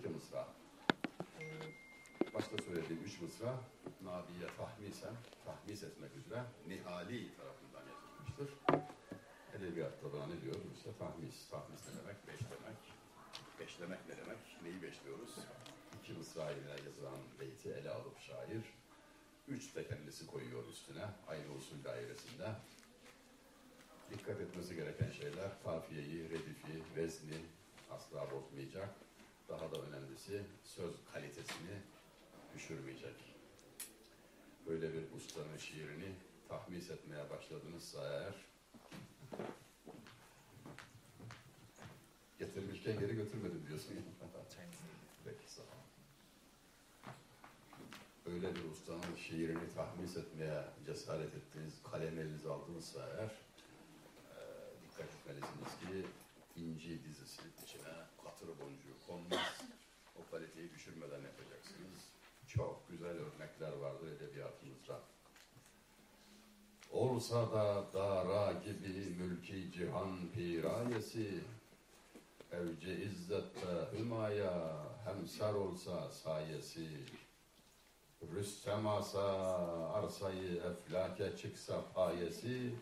12 mısra. Başta söylediğim üç mısra Nabiye tahmisen, tahmis etmek üzere Nihali tarafından yazılmıştır. Edebiyatta da ne diyoruz? İşte tahmis. Tahmis ne demek? Beşlemek. Beşlemek ne demek? Neyi beşliyoruz? İki mısra ile yazılan beyti ele alıp şair. Üç de kendisi koyuyor üstüne. Aynı usul dairesinde. Dikkat etmesi gereken şeyler kafiyeyi, redifi, vezni asla bozmayacak daha da önemlisi söz kalitesini düşürmeyecek. Böyle bir ustanın şiirini tahmis etmeye başladınızsa eğer, getirmişken geri götürmedim diyorsun. Peki sağ ol. Öyle bir ustanın şiirini tahmis etmeye cesaret ettiğiniz, kalem elinize aldınızsa eğer, e, dikkat etmelisiniz ki inci dizisi içine katır boncuğu konmaz. O kaliteyi düşürmeden yapacaksınız. Çok güzel örnekler vardır edebiyatımızda. Olsa da dara gibi mülki cihan pirayesi, Evci izzette hümaya hemser olsa sayesi, Rüstem asa arsayı eflake çıksa payesi,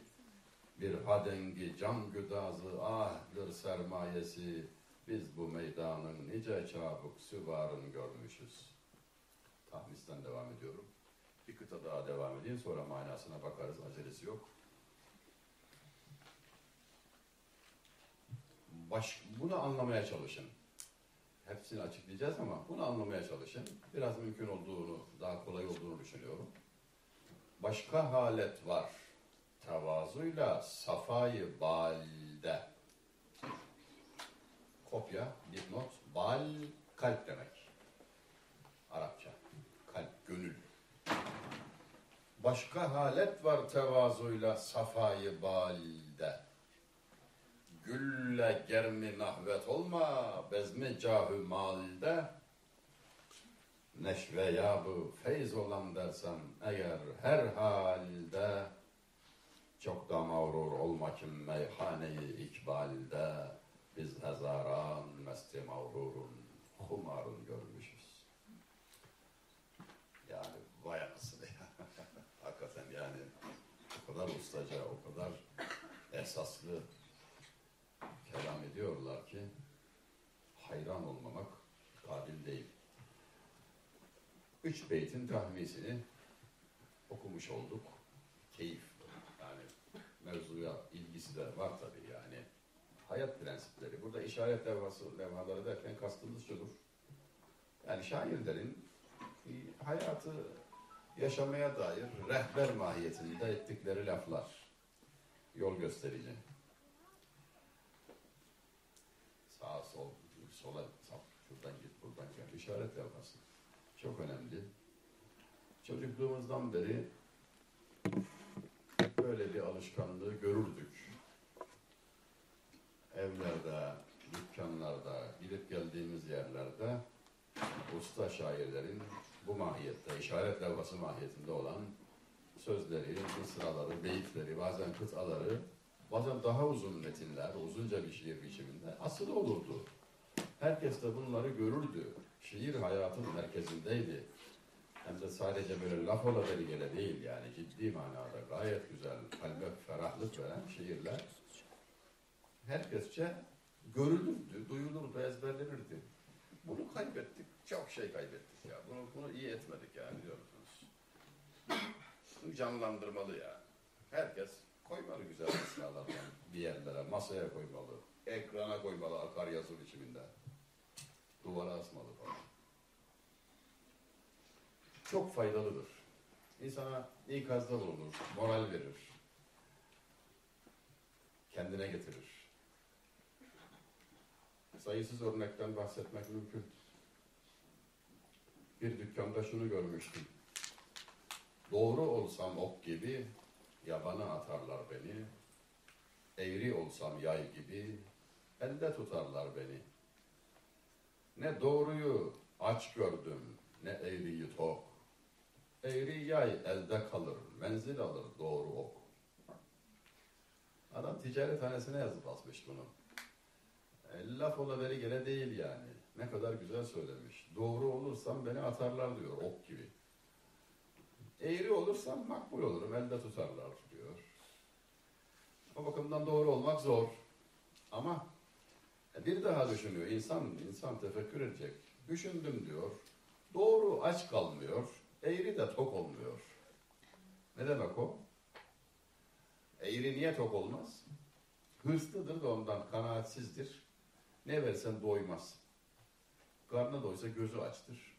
bir hadengi can güdazı ahdır sermayesi, biz bu meydanın nice çabuk süvarın görmüşüz. Tahmisten devam ediyorum. Bir kıta daha devam edeyim sonra manasına bakarız acelesi yok. Baş, bunu anlamaya çalışın. Hepsini açıklayacağız ama bunu anlamaya çalışın. Biraz mümkün olduğunu, daha kolay olduğunu düşünüyorum. Başka halet var. Tevazuyla safayı balde. Kopya, dipnot. Bal, kalp demek. Arapça. Kalp, gönül. Başka halet var tevazuyla safayı balde. Gülle germi nahvet olma, bezmi cahü malde. Neşve yabı feyz olan dersem eğer her halde çok da mağrur olma kim meyhaneyi ikbalde biz hezaran mesti mağrurun humarın görmüşüz. Yani vay anasını ya. Hakikaten yani o kadar ustaca, o kadar esaslı kelam ediyorlar ki hayran olmamak kabil değil. Üç beytin tahmisini okumuş olduk. Keyif. Yani mevzuya ilgisi de var yani. Hayat prensipleri. Burada işaret levhası, levhaları derken kastımız şudur. Yani şairlerin hayatı yaşamaya dair rehber mahiyetinde ettikleri laflar. Yol gösterici. Sağa sol, sola sap, şuradan git, buradan gel. İşaret levhası. Çok önemli. Çocukluğumuzdan beri böyle bir alışkanlığı görürdük. Evlerde, dükkanlarda, gidip geldiğimiz yerlerde usta şairlerin bu mahiyette, işaret levhası mahiyetinde olan sözleri, mısraları, beyitleri, bazen kıtaları, bazen daha uzun metinler, uzunca bir şiir biçiminde asılı olurdu. Herkes de bunları görürdü. Şiir hayatın merkezindeydi. Hem de sadece böyle laf olabilir değil yani ciddi manada gayet güzel, kalbe ferahlık veren şiirler herkesçe görülürdü, duyulurdu, ezberlenirdi. Bunu kaybettik, çok şey kaybettik ya. Bunu, bunu iyi etmedik yani diyorsunuz. Bunu canlandırmalı ya. Herkes koymalı güzel mısralardan bir yerlere, masaya koymalı, ekrana koymalı akar yazı biçiminde. Duvara asmalı falan. Çok faydalıdır. İnsana ikazda bulunur, moral verir. Kendine getirir. Sayısız örnekten bahsetmek mümkün. Bir dükkanda şunu görmüştüm. Doğru olsam ok gibi yabana atarlar beni. Eğri olsam yay gibi elde tutarlar beni. Ne doğruyu aç gördüm, ne eğriyi tok. Eğri yay elde kalır, menzil alır doğru ok. Adam ticaret hanesine yazıp asmış bunu. E, laf olaveri gene değil yani. Ne kadar güzel söylemiş. Doğru olursam beni atarlar diyor ok gibi. Eğri olursam makbul olurum, elde tutarlar diyor. O bakımdan doğru olmak zor. Ama bir daha düşünüyor. İnsan, insan tefekkür edecek. Düşündüm diyor. Doğru aç kalmıyor. Eğri de tok olmuyor. Ne demek o? Eğri niye tok olmaz? Hırslıdır da ondan kanaatsizdir. Ne versen doymaz. Karnı doysa gözü açtır.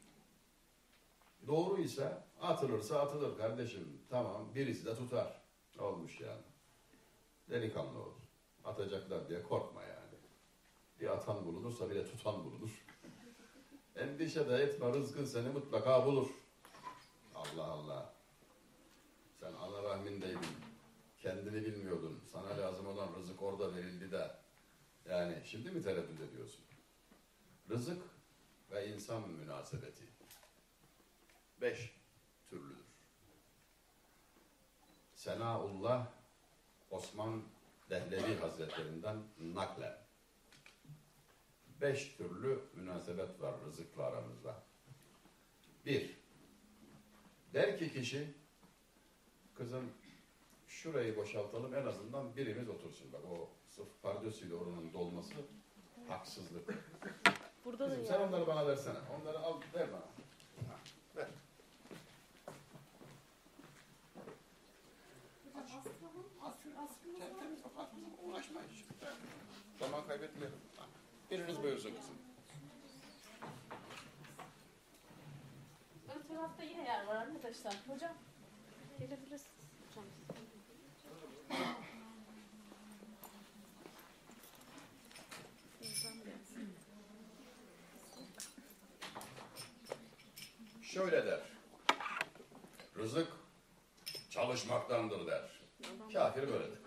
Doğru ise atılırsa atılır kardeşim. Tamam birisi de tutar. Olmuş yani? Delikanlı ol. Atacaklar diye korkma yani. Bir atan bulunursa bir de tutan bulunur. Endişe de etme rızkın seni mutlaka bulur. Allah Allah. Sen ana rahmindeydin. Kendini bilmiyordun. Sana lazım olan rızık orada verildi de. Yani şimdi mi tereddüt ediyorsun? Rızık ve insan münasebeti. Beş türlüdür. Senaullah Osman Dehlevi Hazretlerinden naklen. Beş türlü münasebet var rızıkla aramızda. Bir, der ki kişi, kızım şurayı boşaltalım en azından birimiz otursun. Bak o sırf pardösüyle oranın dolması haksızlık. Burada da Kızım sen ya. onları bana versene. Onları al ver bana. Ha, ver. Sen temiz kapat kızım. Uğraşma hiç. Ver. Zaman kaybetmeyelim. Biriniz buyursun kızım. Ön tarafta yine yer var arkadaşlar. Hocam gelebilirsiniz. Şöyle der. Rızık çalışmaktandır der. Kafir böyle der.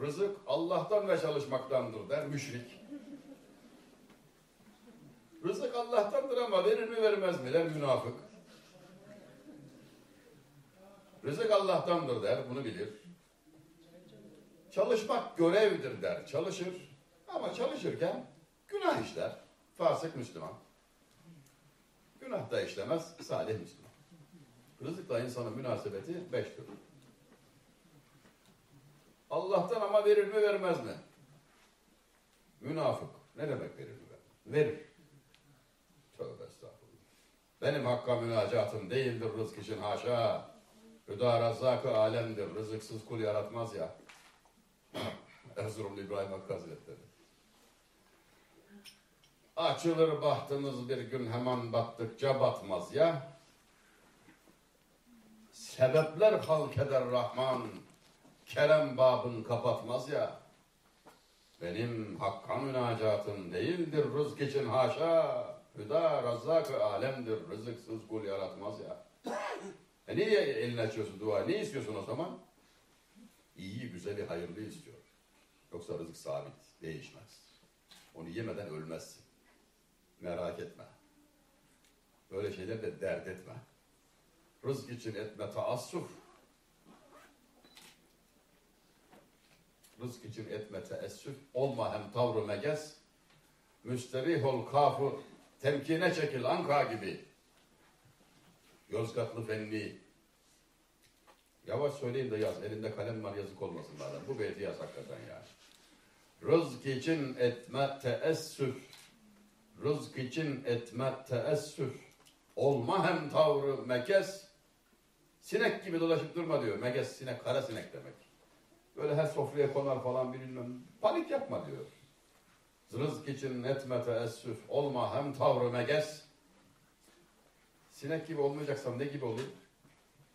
Rızık Allah'tan ve çalışmaktandır der müşrik. Rızık Allah'tandır ama verir mi vermez mi der münafık. Rızık Allah'tandır der bunu bilir. Çalışmak görevdir der çalışır ama çalışırken günah işler. Fasık Müslüman. Günah da işlemez, salih Müslüman. Rızıkla insanın münasebeti beş türlü. Allah'tan ama verir mi vermez mi? Münafık. Ne demek verir mi? Verir. Tövbe estağfurullah. Benim hakka münacatım değildir rızk için haşa. Hüda razzakı alemdir. Rızıksız kul yaratmaz ya. Erzurumlu İbrahim Hakkı Hazretleri. Açılır bahtımız bir gün hemen battıkça batmaz ya. Sebepler halk eder Rahman, kerem babın kapatmaz ya. Benim hakka münacatım değildir rızk için haşa. Hüda razzak alemdir, rızıksız kul yaratmaz ya. E niye elini açıyorsun dua? Ne istiyorsun o zaman? İyi, güzeli, hayırlı istiyor. Yoksa rızık sabit, değişmez. Onu yemeden ölmezsin. Merak etme. Böyle şeyler de dert etme. Rızk için etme taassuf. Rızk için etme teessüf. Olma hem tavrı megez. Müsterih ol kafı. Temkine çekil anka gibi. Yozgatlı fenni. Yavaş söyleyeyim de yaz. Elinde kalem var yazık olmasın bana. Bu beyti yaz hakikaten ya. Rızk için etme teessüf. Rızk için etme teessüf. Olma hem tavrı mekes. Sinek gibi dolaşıp durma diyor. Mekes sinek, kara sinek demek. Böyle her sofraya konar falan bilmem. Panik yapma diyor. Rızk için etme teessüf. Olma hem tavrı mekes. Sinek gibi olmayacaksan ne gibi olayım?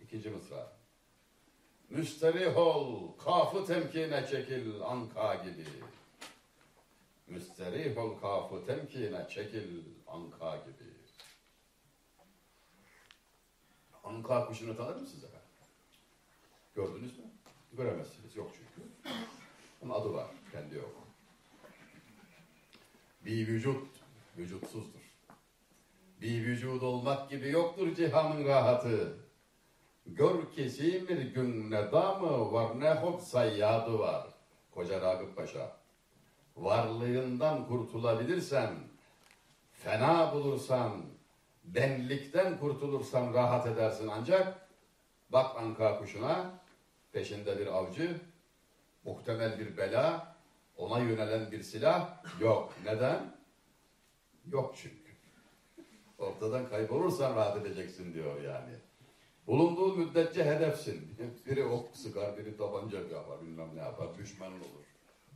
İkinci mısra. Müsterih ol, kafı temkine çekil anka gibi. Müsterih ol kafı temkine çekil anka gibi. Anka kuşunu tanır mısınız efendim? Gördünüz mü? Göremezsiniz. Yok çünkü. Ama adı var. Kendi yok. Bir vücut vücutsuzdur. Bir vücut olmak gibi yoktur cihanın rahatı. Gör ki bir gün ne damı var ne hop sayyadı var. Koca Ragıp Paşa. Varlığından kurtulabilirsen, fena bulursan, benlikten kurtulursan rahat edersin ancak bak anka kuşuna, peşinde bir avcı, muhtemel bir bela, ona yönelen bir silah yok. Neden? Yok çünkü. Ortadan kaybolursan rahat edeceksin diyor yani. Bulunduğu müddetçe hedefsin. Biri ok sıkar, biri tabanca yapar, bilmem ne yapar, düşmanın olur.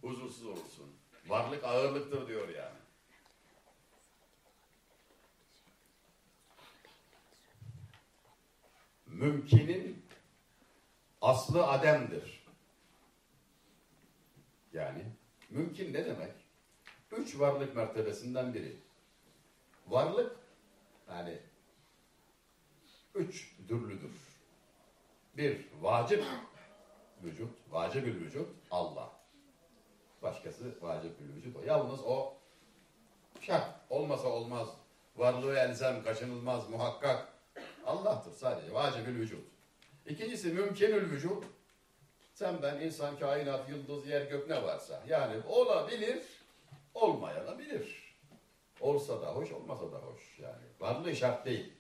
Huzursuz olursun. Varlık ağırlıktır diyor yani. Mümkinin aslı ademdir. Yani mümkün ne demek? Üç varlık mertebesinden biri. Varlık yani üç türlüdür. Bir, vacip vücut, vacip bir vücut Allah. Başkası vacip bir vücut. Yalnız o şart, olmasa olmaz. Varlığı elzem, kaçınılmaz, muhakkak. Allah'tır sadece, vacip bir vücut. İkincisi mümkünül vücut. Sen ben, insan, kainat, yıldız, yer, gök ne varsa. Yani olabilir, olmayabilir. Olsa da hoş, olmasa da hoş. Yani varlığı şart değil.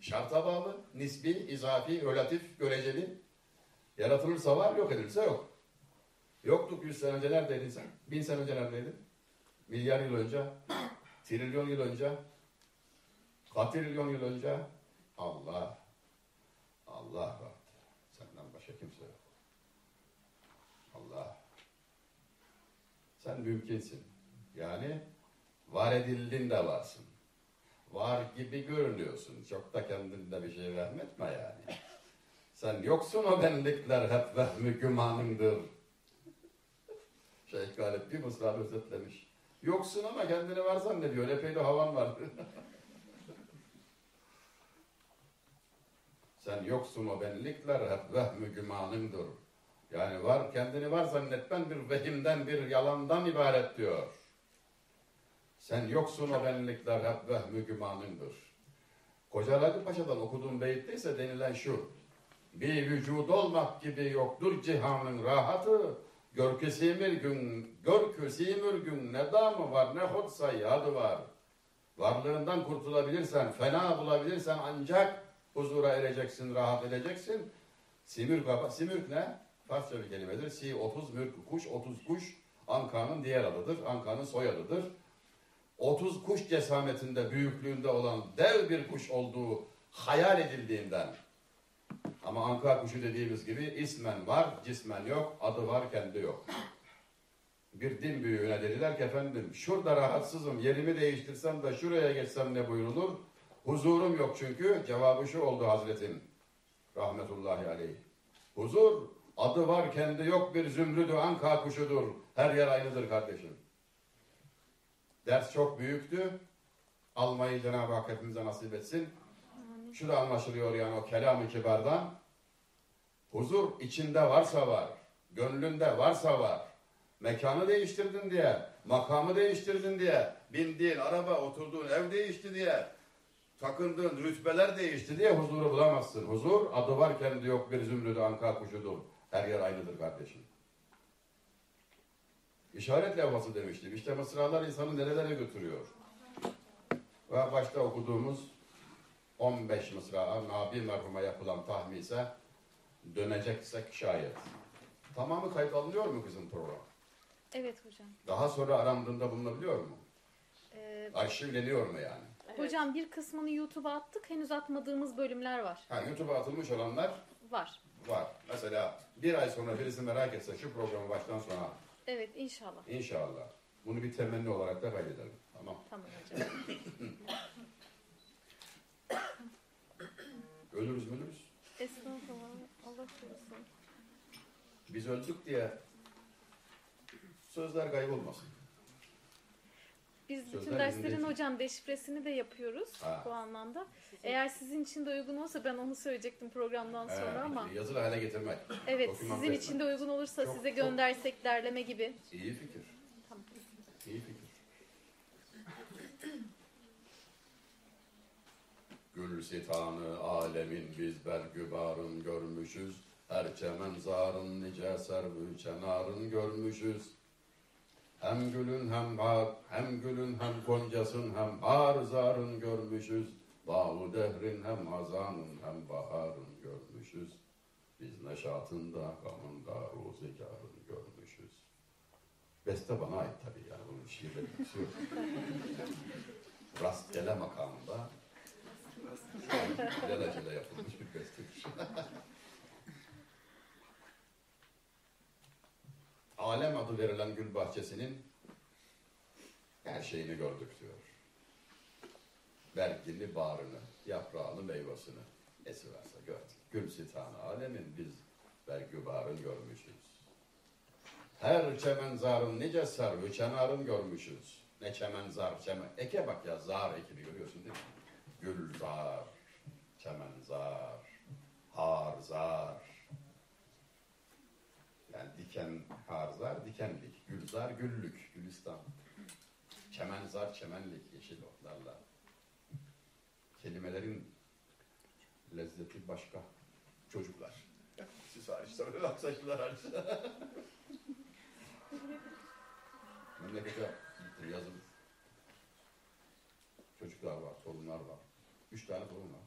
Şarta bağlı, nisbi, izafi, relatif, göreceli. Yaratılırsa var, yok edilirse yok. Yoktuk yüz sene önce neredeydin sen? Bin sene önce neredeydin? Milyar yıl önce? Trilyon yıl önce? Katrilyon yıl önce? Allah. Allah var. Senden başka kimse yok. Allah. Sen mümkünsin. Yani var edildin de varsın. Var gibi görünüyorsun. Çok da kendinde bir şey vehmetme yani. Sen yoksun o benlikler hep vehmi gümanındır. Şeyh Galip bir mısra özetlemiş. Yoksun ama kendini var zannediyor. Epey de havan var. Sen yoksun o benlikler hep vehmi gümanındır. Yani var kendini var zannetmen bir vehimden bir yalandan ibaret diyor. Sen yoksun o benlikler hep vehmi gümanındır. Koca Ragıp Paşa'dan okuduğum beyitte ise denilen şu. Bir vücut olmak gibi yoktur cihanın rahatı. Gör gün, gör gün ne damı var ne hotsa yadı var. Varlığından kurtulabilirsen, fena bulabilirsen ancak huzura ereceksin, rahat edeceksin. Simürk, simürk ne? Farsça bir kelimedir. Si 30 mürk kuş, 30 kuş Anka'nın diğer adıdır. Anka'nın soyadıdır. 30 kuş cesametinde, büyüklüğünde olan dev bir kuş olduğu hayal edildiğinden ama Anka kuşu dediğimiz gibi ismen var, cismen yok, adı var, kendi yok. Bir din büyüğüne dediler ki efendim şurada rahatsızım, yerimi değiştirsem de şuraya geçsem ne buyurulur? Huzurum yok çünkü. Cevabı şu oldu Hazretin. Rahmetullahi aleyh. Huzur, adı var, kendi yok bir zümrüdü Anka kuşudur. Her yer aynıdır kardeşim. Ders çok büyüktü. Almayı Cenab-ı Hak hepimize nasip etsin. Şu da anlaşılıyor yani o kelam-ı kibardan. Huzur içinde varsa var, gönlünde varsa var. Mekanı değiştirdin diye, makamı değiştirdin diye, bindiğin araba, oturduğun ev değişti diye, takındığın rütbeler değişti diye huzuru bulamazsın. Huzur adı varken de yok bir zümrüdü anka kuşudur. Her yer aynıdır kardeşim. İşaret levhası demiştim. İşte mısralar insanı nerelere götürüyor. Ve başta okuduğumuz 15 mısra Nabi merhuma yapılan tahmi ise döneceksek şayet. Tamamı kayıt alınıyor mu kızım program? Evet hocam. Daha sonra arandığında bulunabiliyor mu? Ee, Arşivleniyor mu yani? Hocam bir kısmını YouTube'a attık. Henüz atmadığımız bölümler var. Ha, YouTube'a atılmış olanlar Var. var. Mesela bir ay sonra birisi merak etse şu programı baştan sona Evet inşallah. inşallah. Bunu bir temenni olarak da kaydedelim. Tamam. Tamam hocam. Ölürüz mülürüz. Estağfurullah. Allah korusun. Biz öldük diye sözler kaybolmasın. Biz bütün Sözler derslerin bizimde. hocam deşifresini de yapıyoruz Ha. bu anlamda. Eğer sizin için de uygun olsa ben onu söyleyecektim programdan sonra Evet, ama. yazılı hale getirmek. Evet doküman sizin için de uygun olursa Çok- size çok- göndersek derleme gibi. İyi fikir. Gül sitanı alemin biz bergübarın görmüşüz. Her çemen zarın nice servü çenarın görmüşüz. Hem gülün hem har, hem gülün hem goncasın hem har zarın görmüşüz. Bağı dehrin hem hazanın hem baharın görmüşüz. Biz neşatında, gamında, ruzikarın görmüşüz. Beste bana ait tabii yani bunun yok. Rastgele makamında alelacele yapılmış bir bestedir. Alem adı verilen gül bahçesinin her şeyini gördük diyor. Berkini, bağrını, yaprağını, meyvasını, nesi varsa gördük. Gül sitanı alemin biz bergü bağrın görmüşüz. Her çemen zarın nice sarı çenarın görmüşüz. Ne çemen zar çemen. Eke bak ya zar ekini görüyorsun değil mi? Zar, çemen zar, har zar. Yani diken harzar, dikenlik. Gülzar, güllük, gülistan. Çemenzar, çemenlik, yeşil otlarla. Kelimelerin lezzeti başka. Çocuklar. Siz hariç, sonra aksaçlılar hariç. Memlekete gittim yazın. Çocuklar var, torunlar var. Üç tane torun var.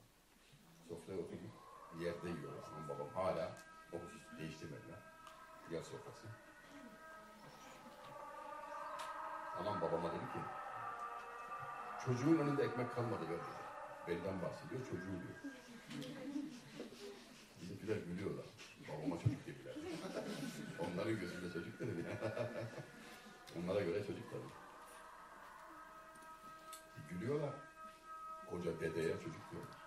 Sofraya oturduk. Yerde yiyorlar. Anam babam hala o husus değiştirmediler. Yer sofrası. Anam babama dedi ki çocuğun önünde ekmek kalmadı ver dedi. Benden bahsediyor, çocuğu diyor. Bizimkiler gülüyorlar. Babama çocuk dediler. Onların gözünde çocuk dedi ya. Onlara göre çocuk tabii. Gülüyorlar. Koca dedeye çocuk diyorlar.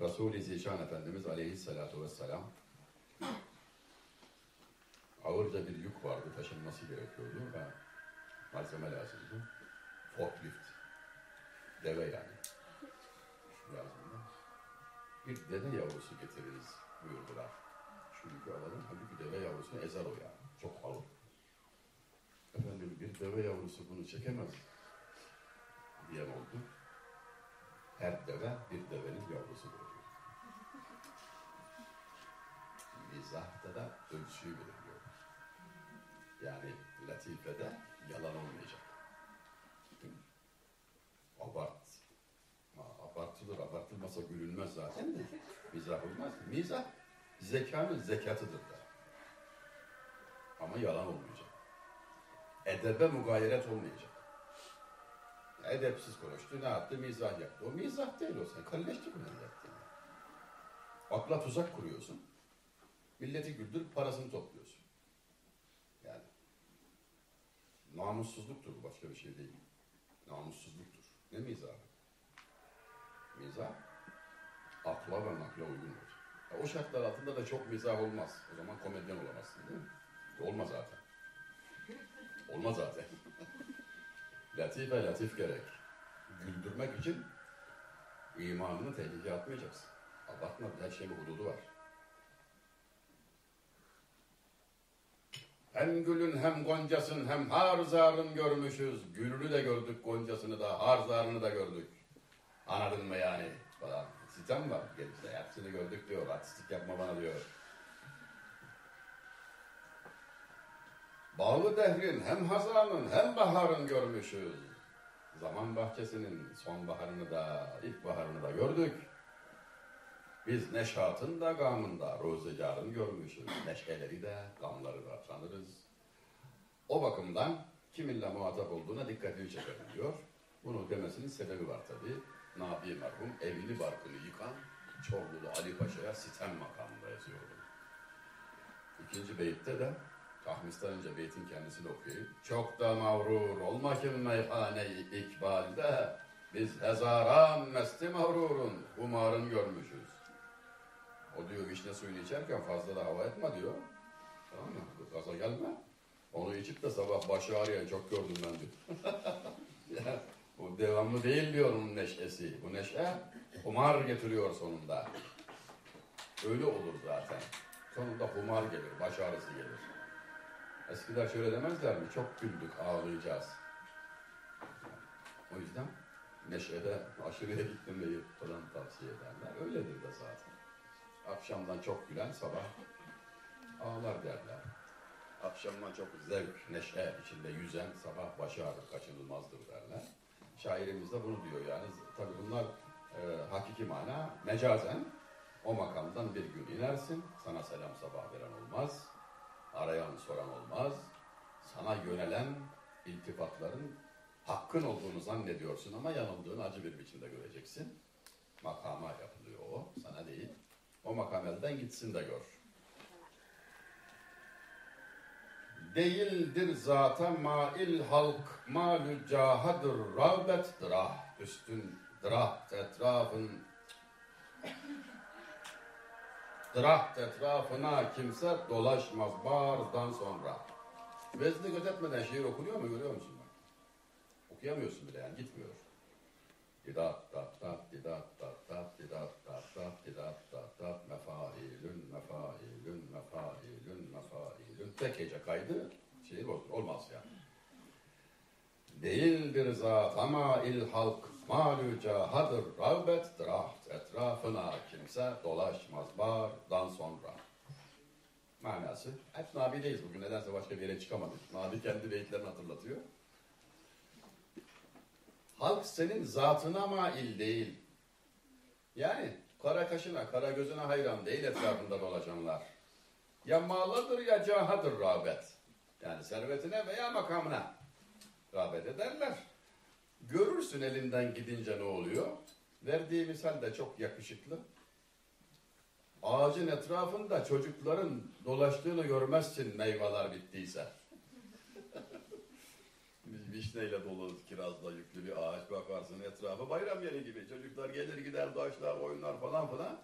Resul-i Zişan Efendimiz aleyhissalatu vesselam ağırca bir yük vardı, taşınması gerekiyordu ve malzeme lazımdı. Forklift. Deve yani. Lazımdı. Bir deve yavrusu getiririz buyurdular. Şu yükü alalım. Halbuki deve yavrusunu ezer o yani. Çok ağır. Efendim bir deve yavrusu bunu çekemez diyen oldu. Her deve bir devenin yavrusudur. Mizahta da ölçüyü belirliyor. Yani latifede yalan olmayacak. Abart. Ha, abartılır, abartılmasa gülünmez zaten de. Mizah olmaz. Mizah zekanın zekatıdır da. Ama yalan olmayacak. Edebe mugayeret olmayacak. Edepsiz konuştu, ne yaptı? Mizah yaptı. O mizah değil o sen. Kalleşlik mi yaptın? Akla tuzak kuruyorsun. Milleti güldürüp parasını topluyorsun. Yani namussuzluktur bu başka bir şey değil. Namussuzluktur. Ne mizahı? Mizah akla ve nakla uygun olacak. Ya o şartlar altında da çok mizah olmaz. O zaman komedyen olamazsın değil mi? Olmaz zaten. Olmaz zaten. Latife latif gerek. Güldürmek için imanını tehlikeye atmayacaksın. Abartma her şeyin hududu var. Hem gülün hem goncasın hem harzarın görmüşüz. Gülünü de gördük, goncasını da, harzarını da gördük. Anladın mı yani? Falan. Sitem var. Hepsini gördük diyor. Artistik yapma bana diyor. Bağlı dehrin hem hazanın hem baharın görmüşüz. Zaman bahçesinin sonbaharını da ilkbaharını da gördük. Biz neşatın da gamında rozegarın görmüşüz. Neşeleri de gamları da tanırız. O bakımdan kiminle muhatap olduğuna dikkatini çekelim diyor. Bunu demesinin sebebi var tabi. Nabi merhum evini barkını yıkan Çorlulu Ali Paşa'ya sitem makamında yazıyordu. İkinci beyitte de Tahmis'ten önce beytin kendisini okuyayım. Çok da mağrur olma kim meyhane-i ikbalde biz hezaran mesti mağrurun umarın görmüşüz. O diyor vişne suyunu içerken fazla da hava etme diyor. Tamam mı? Gaza gelme. Onu içip de sabah başı ağrıyan çok gördüm ben diyor. bu devamlı değil diyor onun neşesi. Bu neşe humar getiriyor sonunda. Öyle olur zaten. Sonunda humar gelir, baş ağrısı gelir. Eskiler şöyle demezler mi? Çok güldük, ağlayacağız. O yüzden neşede aşırıya gitmemeyi falan tavsiye ederler. Öyledir de zaten. Akşamdan çok gülen sabah ağlar derler. Akşamdan çok zevk, neşe içinde yüzen sabah başı ağrır, kaçınılmazdır derler. Şairimiz de bunu diyor yani. Tabi bunlar e, hakiki mana mecazen o makamdan bir gün inersin. Sana selam sabah veren olmaz. Arayan soran olmaz. Sana yönelen iltifatların hakkın olduğunu zannediyorsun ama yanıldığını acı bir biçimde göreceksin. Makama yapılıyor o, sana değil. O makam elden gitsin de gör. Değildir zata mail halk, malü cahadır rağbet drah, üstün drah etrafın Draht etrafına kimse dolaşmaz bardan sonra. Vezni gözetmeden şiir okunuyor mu görüyor musun bak? Okuyamıyorsun bile yani gitmiyor. Didat dat dat didat dat dat didat dat dat didat dat dat mefailün mefailün mefailün mefailün tek hece kaydı şiir olur. Olmaz yani. Değildir zat ama il halk malü cahadır rağbet draht etrafına kimse dolaşmaz bardan sonra. Manası. Hep Nabi'deyiz bugün. Nedense başka bir yere çıkamadık. Nabi kendi beyitlerini hatırlatıyor. Halk senin zatına mail değil. Yani kara kaşına, kara gözüne hayran değil etrafında dolaşanlar. Ya malıdır ya cahadır rağbet. Yani servetine veya makamına rağbet ederler. Görürsün elinden gidince ne oluyor? Verdiği misal de çok yakışıklı. Ağacın etrafında çocukların dolaştığını görmezsin meyveler bittiyse. Vişneyle dolu kirazla yüklü bir ağaç bakarsın etrafı bayram yeri gibi. Çocuklar gelir gider doğaçlar oyunlar falan filan.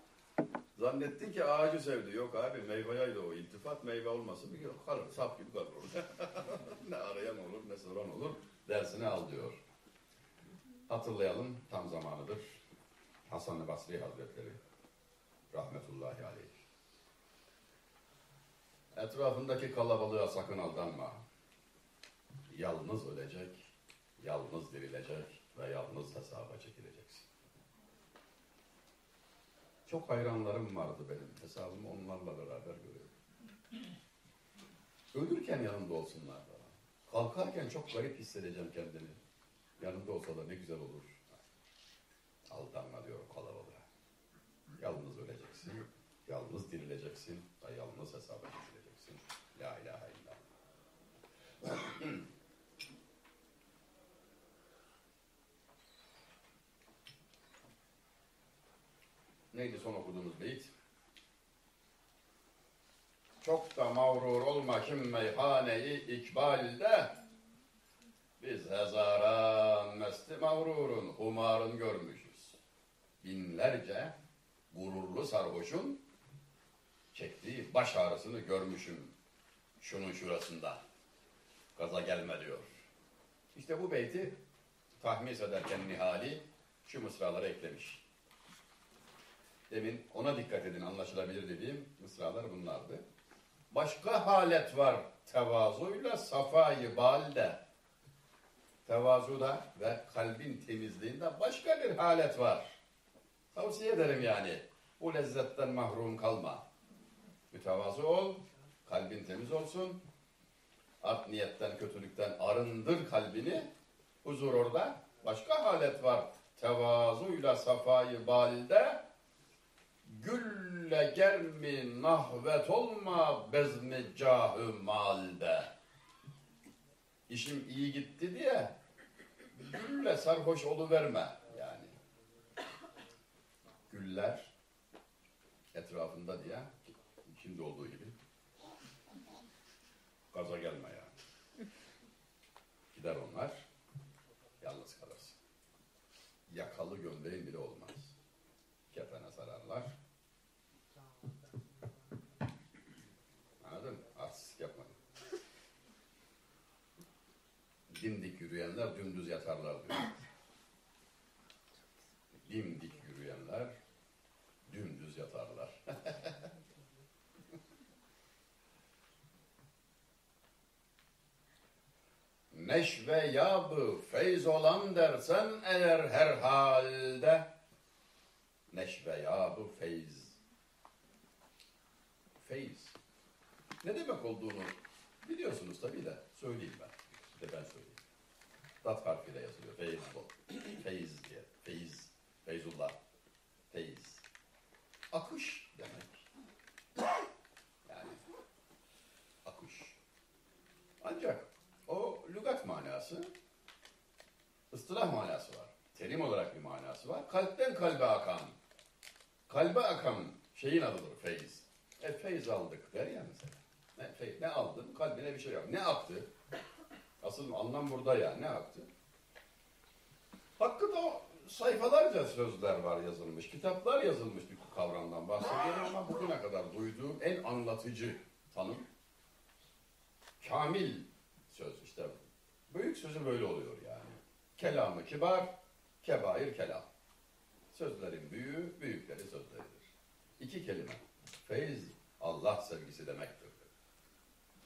Zannettin ki ağacı sevdi. Yok abi meyveydi o. İltifat meyve olması mı? Yok kalır. Sap gibi kalır orada. ne arayan olur ne soran olur. Dersini al diyor. Hatırlayalım tam zamanıdır. Hasan-ı Basri Hazretleri rahmetullahi aleyh. Etrafındaki kalabalığa sakın aldanma. Yalnız ölecek, yalnız dirilecek ve yalnız hesaba çekileceksin. Çok hayranlarım vardı benim. Hesabımı onlarla beraber görüyorum. Ölürken yanımda olsunlar falan. Kalkarken çok garip hissedeceğim kendimi. Yanımda olsalar ne güzel olur. Aldanma diyor kalabalığa. Yalnız öleceksin, yalnız dirileceksin ve yalnız hesaba çekileceksin. La ilahe illallah. Neydi son okuduğumuz beyit? Çok da mağrur olma kim meyhaneyi ikbalde biz hezaran mesti mağrurun humarın görmüşüz. Binlerce gururlu sarhoşun çektiği baş ağrısını görmüşüm şunun şurasında. Gaza gelme diyor. İşte bu beyti tahmis ederken Nihali şu mısraları eklemiş. Demin ona dikkat edin anlaşılabilir dediğim mısralar bunlardı. Başka halet var tevazuyla safayı balde. Tevazuda ve kalbin temizliğinde başka bir halet var. Tavsiye ederim yani. Bu lezzetten mahrum kalma. Mütevazı ol, kalbin temiz olsun. Art niyetten, kötülükten arındır kalbini. Huzur orada. Başka halet var. Tevazuyla safayı balde gülle germi nahvet olma bezmi cahü malde. İşim iyi gitti diye gülle sarhoş oluverme yani. Güller etrafında diye şimdi olduğu gibi gaza gelme yani. Gider onlar yalnız kalırsın. Yakalı gömleğin bile olmaz. Kefene sararlar. Anladın mı? Artistik yapma. Dimdik yürüyenler dümdüz yatarlar diyor. Dimdik yürüyenler dümdüz yatarlar. Neşve yabı feyz olan dersen eğer her halde neşve yabı feyz. Feyz. Ne demek olduğunu biliyorsunuz tabii de söyleyeyim ben. De ben söyleyeyim. Dat harfiyle yazılıyor. Feyz bu. Feyz diye. Feyz. Feyzullah. Feyz. Akış demek. Yani akış. Ancak o lügat manası, ıstılah manası var. Terim olarak bir manası var. Kalpten kalbe akan, kalbe akan şeyin adıdır feyz. E feyz aldık der ya mesela. Ne, feyz, ne aldın? Kalbine bir şey yok. Ne aktı? Asıl anlam burada ya. Ne aktı? Hakkında sayfalarca sözler var yazılmış, kitaplar yazılmış bir kavramdan bahsediyorum ama bugüne kadar duyduğum en anlatıcı tanım kamil söz işte. Büyük sözü böyle oluyor yani. Kelamı kibar, kebair kelam. Sözlerin büyüğü, büyükleri sözleridir. İki kelime. Feyz, Allah sevgisi demektir.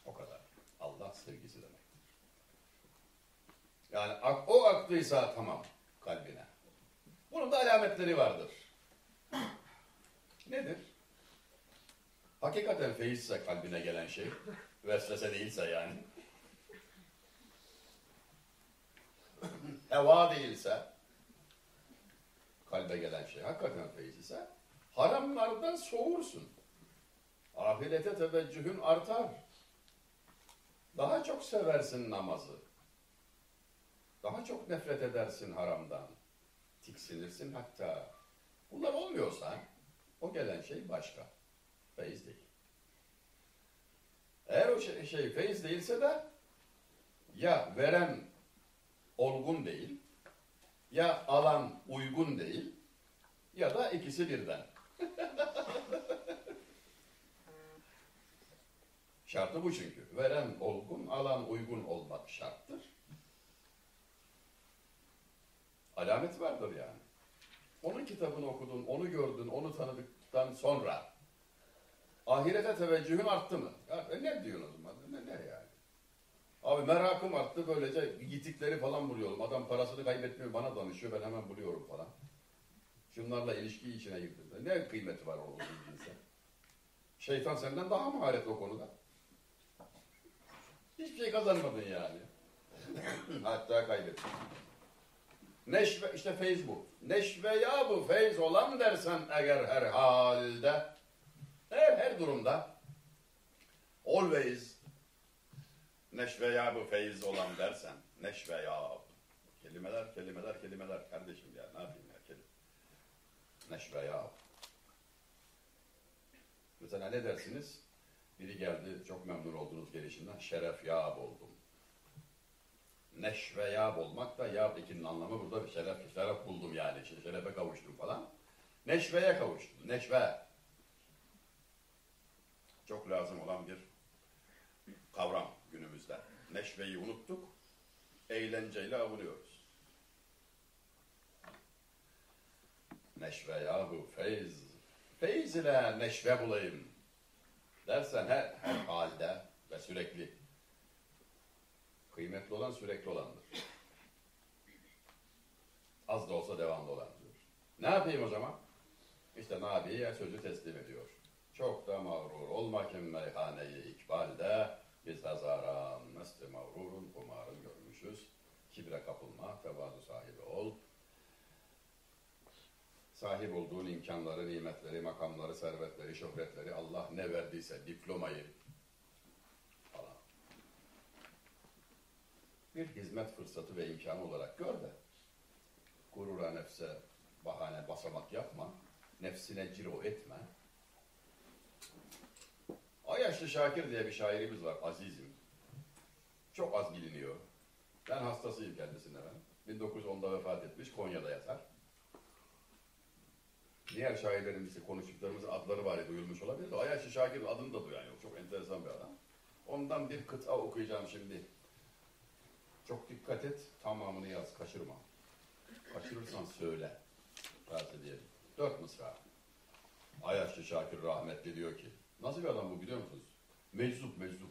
O kadar. Allah sevgisi demektir. Yani ak- o aktıysa tamam kalbine. Bunun da alametleri vardır. Nedir? Hakikaten feyizse kalbine gelen şey, vesvese değilse yani. Heva değilse, kalbe gelen şey hakikaten feyiz ise, haramlardan soğursun. Ahirete teveccühün artar. Daha çok seversin namazı. Daha çok nefret edersin haramdan. Tiksinirsin hatta. Bunlar olmuyorsa o gelen şey başka. Feyiz değil. Eğer o şey, şey feyiz değilse de ya veren olgun değil, ya alan uygun değil, ya da ikisi birden. Şartı bu çünkü. Veren olgun, alan uygun olmak şarttır. Alamet vardır yani. Onun kitabını okudun, onu gördün, onu tanıdıktan sonra ahirete teveccühün arttı mı? Ya, e, ne diyorsun o zaman? Ne, ne yani? Abi merakım arttı böylece yitikleri falan buluyorum. Adam parasını kaybetmiyor bana danışıyor ben hemen buluyorum falan. Şunlarla ilişki içine girdim. Ne kıymeti var o bilgiyse? Şeytan senden daha maharetli o konuda. Hiçbir şey kazanmadın yani. Hatta kaybettin. Neşve, işte feyz bu. Neşve ya bu feyz olan dersen eğer her halde, her, her durumda, always, neşve ya bu feyz olan dersen, neşve ya, kelimeler, kelimeler, kelimeler kardeşim ya, ne yapayım ya, kelime. Neşve ya. Mesela ne dersiniz? Biri geldi, çok memnun oldunuz gelişinden, şeref ya oldum neşve yab olmak da yab ikinin anlamı burada bir şeref, şeref buldum yani. İşte şerefe kavuştum falan. Neşveye kavuştum. Neşve. Çok lazım olan bir kavram günümüzde. Neşveyi unuttuk. Eğlenceyle avunuyoruz. Neşve ya bu feyz. Feyz ile neşve bulayım. Dersen her, her halde ve sürekli Kıymetli olan sürekli olandır. Az da olsa devamlı olandır. Ne yapayım o zaman? İşte Nabi'ye sözü teslim ediyor. Çok da mağrur olma kim meyhaneyi ikbalde, biz hazaran mesli mağrurun kumarın görmüşüz. Kibre kapılma, tevazu sahibi ol. Sahip olduğun imkanları, nimetleri, makamları, servetleri, şöhretleri Allah ne verdiyse, diplomayı, bir hizmet fırsatı ve imkanı olarak gör de gurura nefse bahane basamak yapma, nefsine ciro etme. Ayaşlı Şakir diye bir şairimiz var, azizim. Çok az biliniyor. Ben hastasıyım kendisine ben. 1910'da vefat etmiş, Konya'da yatar. Diğer şairlerimizin konuştuklarımızın adları var duyulmuş olabilir de Ayaşlı Şakir adını da duyan yok. Çok enteresan bir adam. Ondan bir kıta okuyacağım şimdi. Çok dikkat et, tamamını yaz, kaçırma. Kaçırırsan söyle. Rahat diyelim. Dört mısra. Ayaşlı Şakir rahmetli diyor ki, nasıl bir adam bu biliyor musunuz? Meczup, meczup.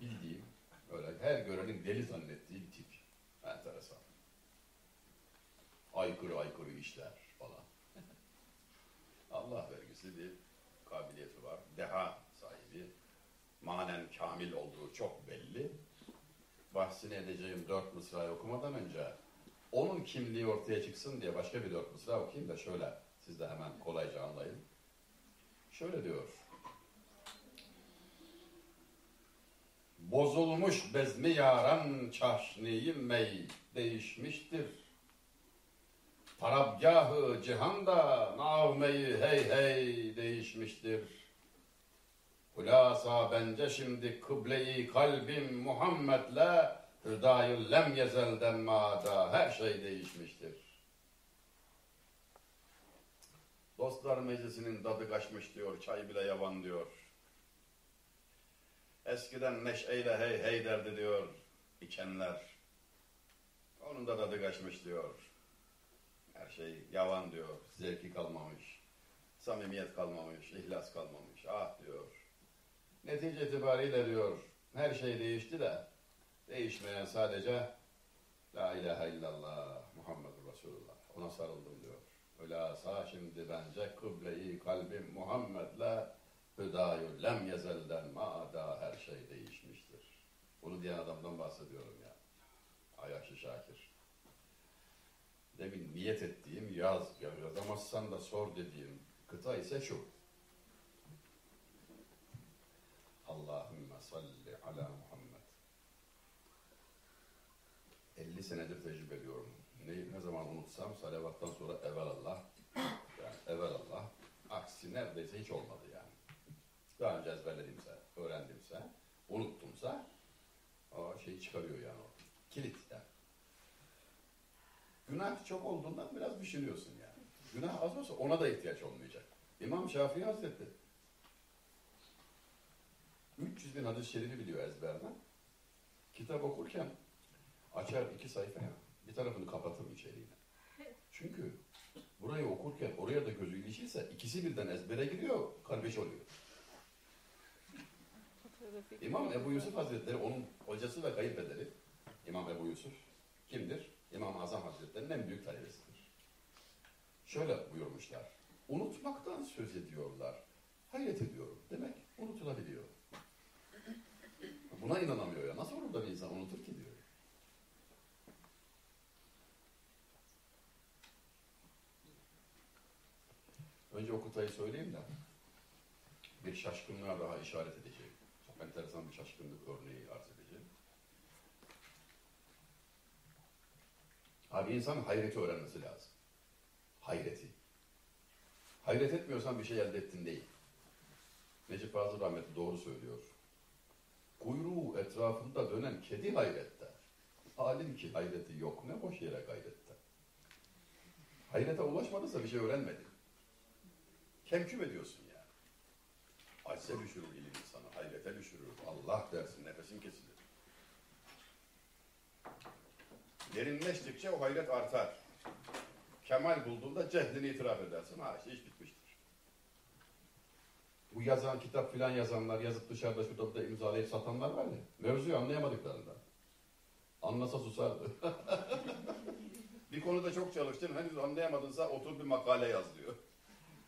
Bildiğim, Öyle her görenin deli zannettiği bir tip. Enteresan. Aykırı aykırı işler falan. Allah vergisi bir kabiliyeti var. Deha sahibi. Manen kamil olduğu çok. Bahsini edeceğim dört mısrayı okumadan önce onun kimliği ortaya çıksın diye başka bir dört mısra okuyayım da şöyle siz de hemen kolayca anlayın. Şöyle diyor. Bozulmuş bezmi yaran çaşniyi mey değişmiştir. Tarabgahı cihanda nağmeyi hey hey değişmiştir. Hulasa bence şimdi kıbleyi kalbim Muhammed'le hüdayı lem yezelden mada her şey değişmiştir. Dostlar meclisinin tadı kaçmış diyor, çay bile yavan diyor. Eskiden neşeyle hey hey derdi diyor içenler. Onun da tadı kaçmış diyor. Her şey yavan diyor, zevki kalmamış. Samimiyet kalmamış, ihlas kalmamış. Ah diyor. Netice itibariyle diyor, her şey değişti de değişmeyen sadece La ilahe illallah Muhammedur Resulullah. Ona sarıldım diyor. Hülasa şimdi bence kıble-i kalbim Muhammed'le hüdayü lem yezelden maada her şey değişmiştir. Bunu diyen adamdan bahsediyorum ya. Ayaşı Şakir. Demin niyet ettiğim yaz, yazamazsan da sor dediğim kıta ise şu. Allahümme salli ala Muhammed. 50 senedir tecrübe ediyorum. Ne, ne zaman unutsam salavattan sonra evelallah. Yani evelallah. Aksi neredeyse hiç olmadı yani. Daha önce ezberledimse, öğrendimse, unuttumsa o şeyi çıkarıyor yani o. Kilit yani. Günah çok olduğundan biraz düşünüyorsun yani. Günah az olsa ona da ihtiyaç olmayacak. İmam Şafii Hazretleri 300 bin hadis-i şerifi biliyor ezberden. Kitap okurken açar iki sayfaya bir tarafını kapatır içeriğine. Çünkü burayı okurken oraya da gözü ilişirse ikisi birden ezbere giriyor, kardeş oluyor. İmam Ebu Yusuf Hazretleri onun hocası ve kayınpederi. İmam Ebu Yusuf kimdir? İmam Azam Hazretleri'nin en büyük talebesidir. Şöyle buyurmuşlar. Unutmaktan söz ediyorlar. Hayret ediyorum. Demek unutulabiliyor. Buna inanamıyor ya. Nasıl olur da bir insan unutur ki diyor. Kıtayı söyleyeyim de bir şaşkınlığa daha işaret edeceğim. Çok enteresan bir şaşkınlık örneği arz edeceğim. Abi insan hayreti öğrenmesi lazım. Hayreti. Hayret etmiyorsan bir şey elde ettin değil. Necip Fazıl Rahmetli doğru söylüyor. Kuyruğu etrafında dönen kedi hayrette. Alim ki hayreti yok. Ne boş yere gayrette. Hayrete ulaşmadıysa bir şey öğrenmedin. Kemküm ediyorsun yani. Açse düşürür ilim insanı, hayrete düşürür. Allah dersin, nefesin kesilir. Derinleştikçe o hayret artar. Kemal bulduğunda cehlini itiraf edersin. Ha işte iş bitmiştir. Bu yazan, kitap filan yazanlar, yazıp dışarıda şurada burada imzalayıp satanlar var ya, mevzuyu anlayamadıklarından. Anlasa susardı. bir konuda çok çalıştın, henüz anlayamadınsa otur bir makale yaz diyor.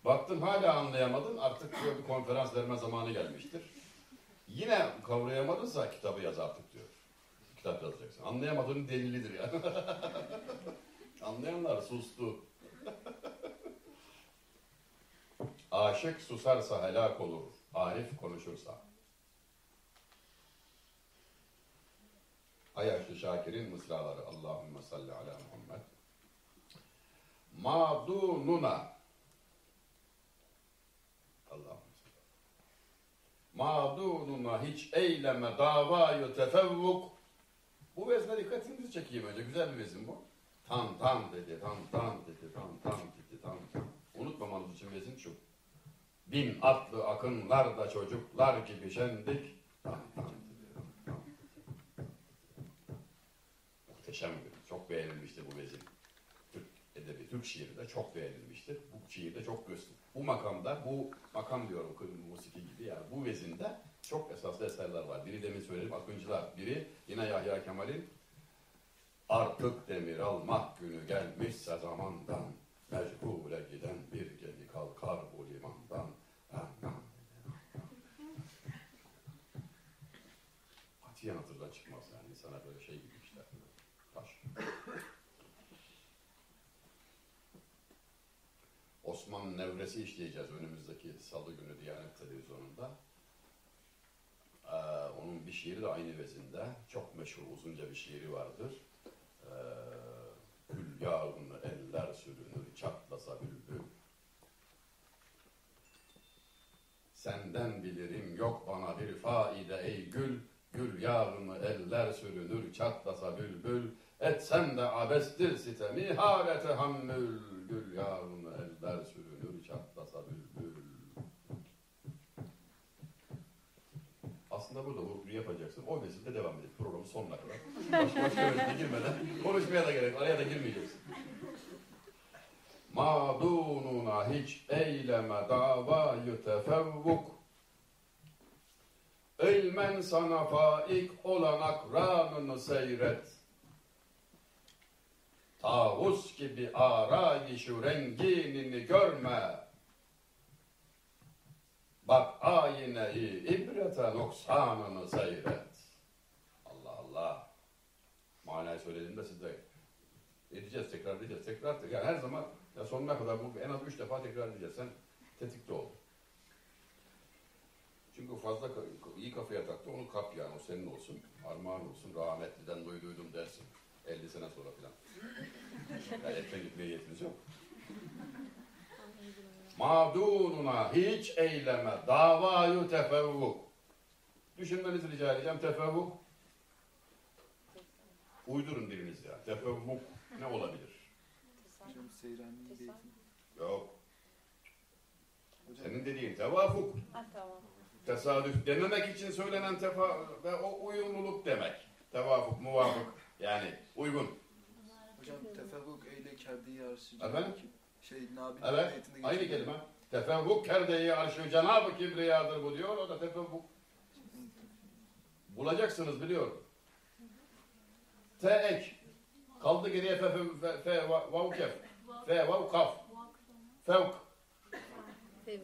Baktın hala anlayamadın, artık diyor bir konferans verme zamanı gelmiştir. Yine kavrayamadınsa kitabı yaz artık diyor. Kitap yazacaksın. Anlayamadığın delilidir yani. Anlayanlar sustu. Aşık susarsa helak olur. Arif konuşursa. Ayaşlı Şakir'in mısraları. Allahümme salli ala Muhammed. Madununa. Allahümme salli. Madununa hiç eyleme davayı tefevvuk. Bu vezne dikkatinizi çekeyim önce. Güzel bir vezin bu. Tam tam dedi, tam tam dedi, tam tam dedi, tam tam. Unutmamanız için vezin şu. Bin atlı akınlar da çocuklar gibi şendik. Tam tam dedi, tam tam. Muhteşem bir, çok beğenilmiştir bu vezin. Türk edebi, Türk şiiri de çok beğenilmiştir. Bu şiirde çok göster. Bu makamda, bu makam diyorum musiki gibi yani bu vezinde çok esaslı eserler var. Biri demin söyledim Akıncılar. Biri yine Yahya Kemal'in Artık demir almak günü gelmişse zamandan Mecbure giden bir gemi kalkar bu limandan. Katiyen hatırdan çıkmaz yani. insana böyle şey gibi işte. Taş. Osman Nevresi işleyeceğiz önümüzdeki salı günü Diyanet Televizyonu'nda. Ee, onun bir şiiri de aynı vezinde. Çok meşhur uzunca bir şiiri vardır. Ee, Gül yağını eller sürünür çatlasa bülbül. Senden bilirim yok bana bir faide ey gül. Gül yağını eller sürünür çatlasa bülbül. Etsem de abestir sitemi hale tehammül. Gül yağını eller sürünür çatlasa bülbül. Aslında burada vurgunu yapacaksın. O vesile devam edip programın sonuna kadar. Başka başka vesile girmeden konuşmaya da gerek. Araya da girmeyeceksin. Madununa hiç eyleme davayı tefevvuk. İlmen sana faik olan akranını seyret. Tavus gibi arayışu renginini görme. Bak ayine-i ibrete noksanını seyret. Allah Allah. Manayı söylediğimde siz de edeceğiz, tekrar edeceğiz, tekrar tekrar. Yani her zaman ya sonuna kadar bu en az üç defa tekrar edeceğiz. Sen tetikte ol. Çünkü fazla iyi kafaya taktı, onu kap yani. O senin olsun, armağan olsun. Rahmetliden duyduydum dersin. 50 sene sonra filan. Yani gitmeye yetiniz yok. Madununa hiç eyleme davayı tefevvuk. Düşünmenizi rica edeceğim. Tefevvuk. Uydurun diliniz ya. Tefevvuk ne olabilir? Hocam Seyrani'nin beyti. Yok. Senin dediğin tevafuk. Ha tamam. Tesadüf dememek için söylenen tefa ve o uyumluluk demek. Tevafuk, muvafık. Yani uygun. Hocam tefevvuk eyle kerdiği arşı. Efendim? Şey Nabi'nin Evet. Aynı geçiyor. kelime. Tefevvuk kerdeyi arşı Cenab-ı Kibriyadır bu diyor. O da tefevvuk. Bulacaksınız biliyorum. T ek. Kaldı geriye fe, fe, fe, fe va- vav kef. Fe vav kaf. Fevk. Fev,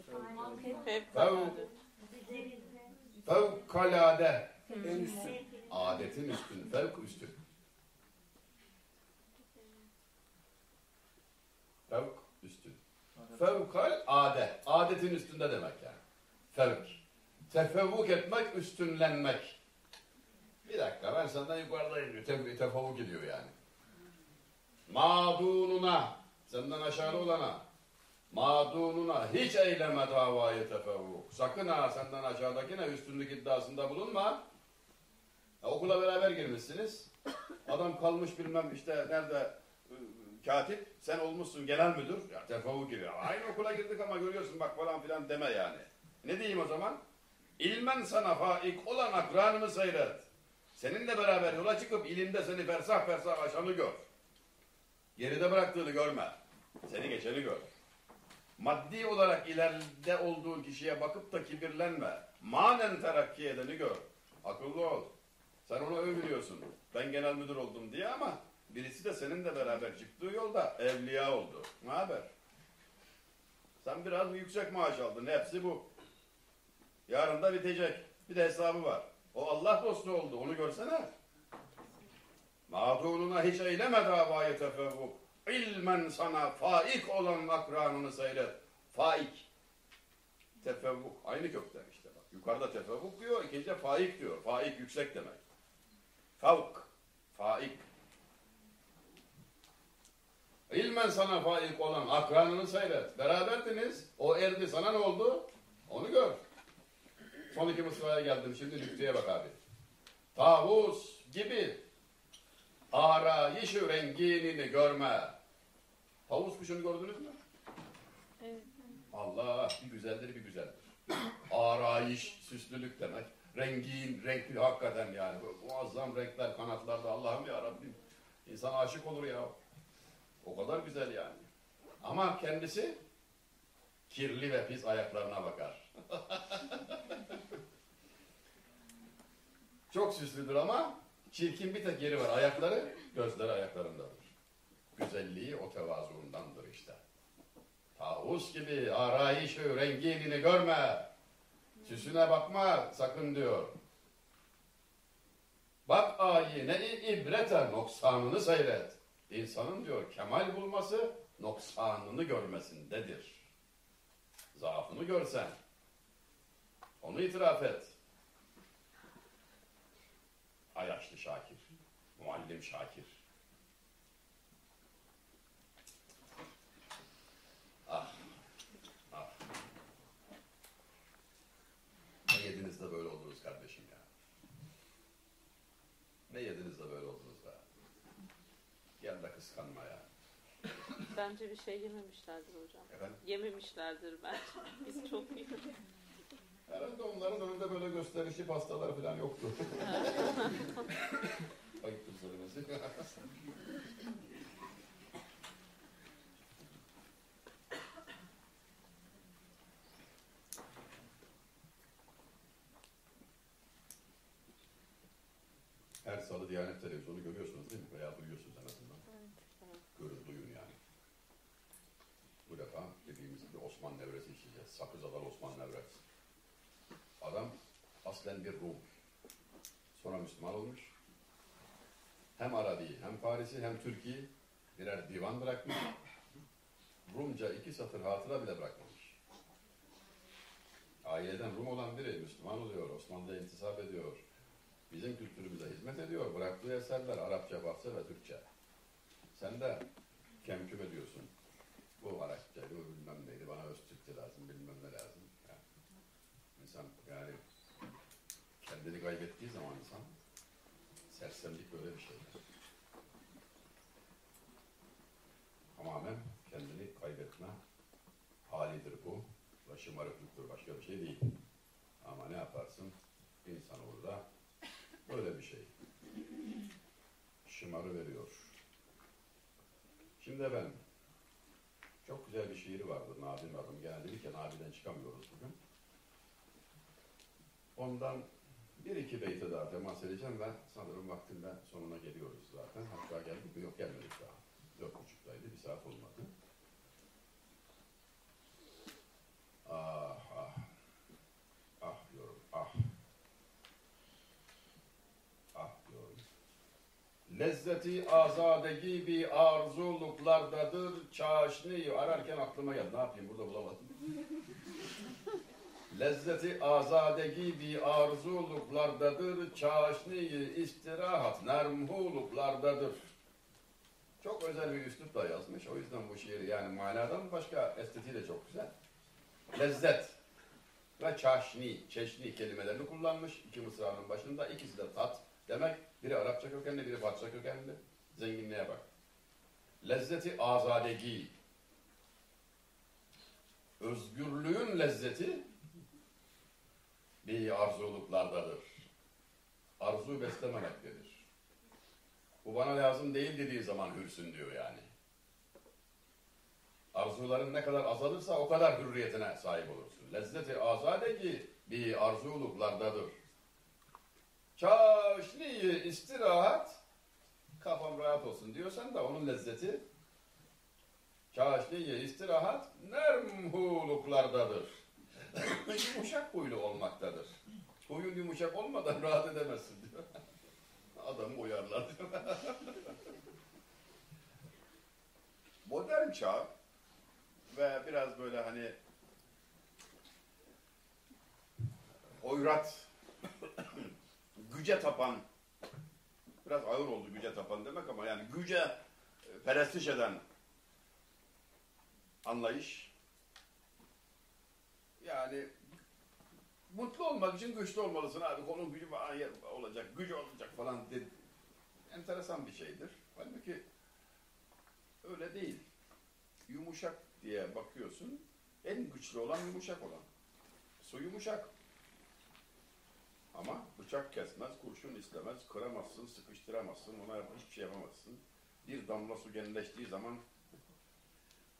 fevkalade. En üstü. Adetin üstün. Fevk üstün. Fevk üstün. Fevkal ade. Adetin üstünde demek yani. Fevk. Tefevvuk etmek, üstünlenmek. Bir dakika ben senden yukarıdayım. Te tefavuk ediyor yani. Madununa. Senden aşağıda olana. Madununa hiç eyleme davayı tefevvuk. Sakın ha senden aşağıdakine üstünlük iddiasında bulunma. Ya, okula beraber girmişsiniz. Adam kalmış bilmem işte nerede katip. Sen olmuşsun genel müdür. Ya tefavuk giriyor. Aynı okula girdik ama görüyorsun bak falan filan deme yani. Ne diyeyim o zaman? İlmen sana faik olan akranını seyret. Seninle beraber yola çıkıp ilimde seni fersah fersah aşanı gör. Geride bıraktığını görme. Seni geçeni gör. Maddi olarak ileride olduğun kişiye bakıp da kibirlenme. Manen terakki edeni gör. Akıllı ol. Sen ona övünüyorsun. Ben genel müdür oldum diye ama birisi de seninle beraber çıktığı yolda evliya oldu. Ne haber? Sen biraz yüksek maaş aldın. Hepsi bu. Yarın da bitecek. Bir de hesabı var. O Allah dostu oldu. Onu görsene. Mağduruna hiç eyleme davayı tefevvuk. İlmen sana faik olan akranını seyret. Faik. Tefevvuk. Aynı kökten işte bak. Yukarıda tefevvuk diyor, ikinci faik diyor. Faik yüksek demek. Favk. Faik. İlmen sana faik olan akranını seyret. Beraberdiniz. O erdi. Sana ne oldu? Onu gör. Son iki mısraya geldim. Şimdi nükteye bak abi. Tavus gibi arayışı renginini görme. Tavus kuşunu gördünüz mü? Evet. Allah bir güzeldir bir güzeldir. Arayış, süslülük demek. Rengin, renkli hakikaten yani. Muazzam renkler kanatlarda Allah'ım ya Rabbim. İnsan aşık olur ya. Kadar güzel yani. Ama kendisi kirli ve pis ayaklarına bakar. çok süslüdür ama çirkin bir tek yeri var. Ayakları, gözleri ayaklarındadır. Güzelliği o tevazuundandır işte. Tavus gibi arayışı, renginini görme. Süsüne bakma sakın diyor. Bak ayine ibrete noksanını seyret. İnsanın diyor kemal bulması noksanını görmesindedir. Zaafını görsen onu itiraf et. Ayaşlı Şakir, muallim Şakir. Ah, ah. Ne yediniz de böyle oldunuz kardeşim ya? Ne yediniz de böyle oldunuz be? Gel de kıskanma ya. Bence bir şey yememişlerdir hocam. Efendim? Yememişlerdir bence. Biz çok yiyoruz. Herhalde onların önünde böyle gösterişli pastalar falan yoktu. Ayıptır söylemesi. Her salı Diyanet Televizyonu görüyorsunuz değil mi? Veya duyuyorsunuz en azından. Görün, duyun yani. Bu defa dediğimiz gibi Osman Nevresi işleyeceğiz. Sakızadan Osman Nevresi. Adam aslen bir Rum. Sonra Müslüman olmuş. Hem Arabi, hem Farisi, hem Türkiye birer divan bırakmış. Rumca iki satır hatıra bile bırakmamış. Aileden Rum olan biri Müslüman oluyor, Osmanlı'ya intisap ediyor. Bizim kültürümüze hizmet ediyor. Bıraktığı eserler Arapça, Farsça ve Türkçe. Sen de kemküm ediyorsun. Bu Arapça, bu bilmem neydi, bana öz Türkçe lazım, bilmem ne lazım. Yani insan yani kendini kaybettiği zaman insan sersemlik böyle bir şeydir. Tamamen kendini kaybetme halidir bu. Ve şımarıklıktır, başka bir şey değil. Ama ne yaparsın? İnsan orada böyle bir şey. Şımarı veriyor. Şimdi efendim, çok güzel bir şiiri vardı Nabi'nin adım. Gene dedik ya Nabi'den çıkamıyoruz bugün. Ondan bir iki beyti daha temas edeceğim ve sanırım vaktinde sonuna geliyoruz zaten. Hatta geldik mi? Yok gelmedik daha. Dört buçuktaydı, bir saat olmadı. Ah ah. Ah diyorum, ah. Ah diyorum. Lezzeti azadegi bir arzuluklardadır. Çaşni ararken aklıma geldi. Ne yapayım burada bulamadım. Lezzeti azadegi bir arzuluklardadır. Çaşni istirahat nermhuluklardadır. Çok özel bir üslupla yazmış. O yüzden bu şiiri yani manadan başka estetiği de çok güzel. Lezzet ve çaşni, çeşni kelimelerini kullanmış. iki mısranın başında. ikisi de tat demek. Biri Arapça kökenli, biri Farsça kökenli. Zenginliğe bak. Lezzeti azadegi. Özgürlüğün lezzeti bir arzuluklardadır. Arzu beslememektedir. Bu bana lazım değil dediği zaman hürsün diyor yani. Arzuların ne kadar azalırsa o kadar hürriyetine sahip olursun. Lezzeti azade ki bir arzuluklardadır. Çaşniyi istirahat kafam rahat olsun diyorsan da onun lezzeti çaşniyi istirahat nermhuluklardadır. Yumuşak huylu olmaktadır. Huyun yumuşak olmadan rahat edemezsin diyor. Adamı uyarlar diyor. Modern çağ ve biraz böyle hani hoyrat, güce tapan, biraz ağır oldu güce tapan demek ama yani güce e, perestiş eden anlayış yani mutlu olmak için güçlü olmalısın abi. Onun gücü olacak, gücü olacak falan dedi. Enteresan bir şeydir. Halbuki öyle değil. Yumuşak diye bakıyorsun. En güçlü olan yumuşak olan. Su yumuşak. Ama bıçak kesmez, kurşun istemez, kıramazsın, sıkıştıramazsın, ona hiçbir şey yapamazsın. Bir damla su genleştiği zaman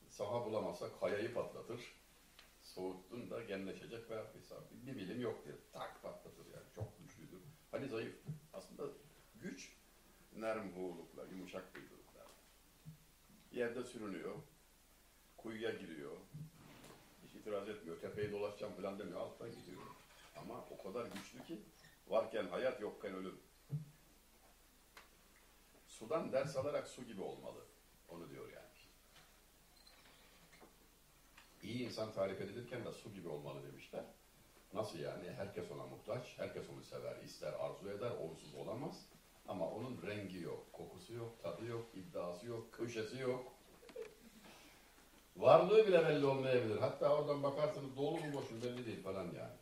saha bulamazsa kayayı patlatır soğuttun da genleşecek ve bir bilim yok diye tak patlatır yani çok güçlüdür. Hani zayıf. nerm huğuluklar, yumuşak duyguluklar. Yerde sürünüyor, kuyuya giriyor, hiç itiraz etmiyor, tepeyi dolaşacağım falan demiyor, alttan gidiyor. Ama o kadar güçlü ki, varken hayat yokken ölüm. Sudan ders alarak su gibi olmalı. Onu diyor yani. İyi insan tarif edilirken de su gibi olmalı demişler. Nasıl yani? Herkes ona muhtaç, herkes onu sever, ister, arzu eder, onsuz olamaz. Ama onun rengi yok, kokusu yok, tadı yok, iddiası yok, köşesi yok. Varlığı bile belli olmayabilir. Hatta oradan bakarsınız dolu mu boş mu belli değil falan yani.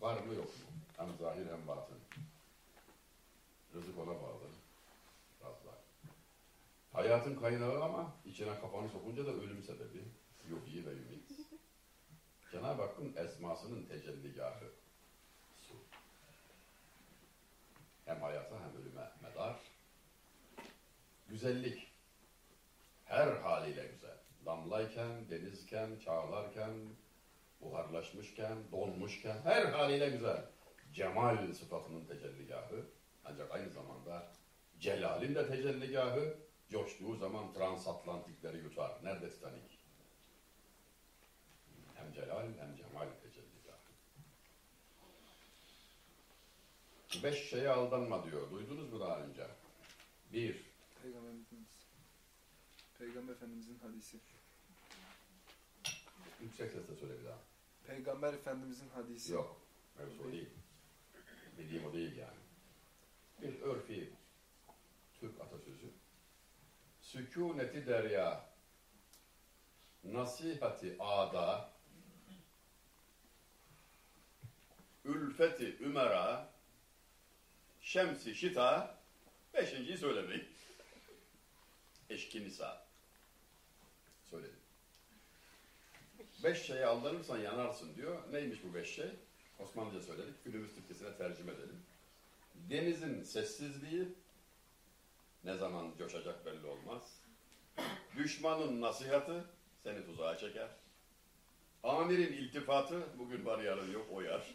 Var mı yok mu? Hem zahir hem batın. Rızık ona bağlı. Hayatın kaynağı ama içine kafanı sokunca da ölüm sebebi. Yuhyi ve ümit. Cenab-ı Hakk'ın esmasının tecelligahı. Su. Hem hayata hem ölüme medar. Güzellik. Her haliyle güzel. Damlayken, denizken, çağlarken, buharlaşmışken, donmuşken her haliyle güzel. Cemal sıfatının tecelligahı. Ancak aynı zamanda celalin de tecelligahı. Coştuğu zaman transatlantikleri yutar. Nerede Titanic? Hem celal hem cemal tecelligahı. Beş şeye aldanma diyor. Duydunuz mu daha önce? Bir, Peygamberimiz. Peygamber Efendimizin hadisi. yüksek sesle söyle bir daha. Peygamber Efendimizin hadisi. Yok. Mevzu değil. Bildiğim o değil yani. Bir örfi. Sükûneti derya, nasihati ada, ülfeti ümera, şemsi şita, beşinciyi söylemeyin. Eşki nisa. Söyledim. Beş şeye aldanırsan yanarsın diyor. Neymiş bu beş şey? Osmanlıca söyledik. Günümüz Türkçesine tercüme edelim. Denizin sessizliği ne zaman coşacak belli olmaz. Düşmanın nasihatı seni tuzağa çeker. Amirin iltifatı bugün var yarın yok oyar.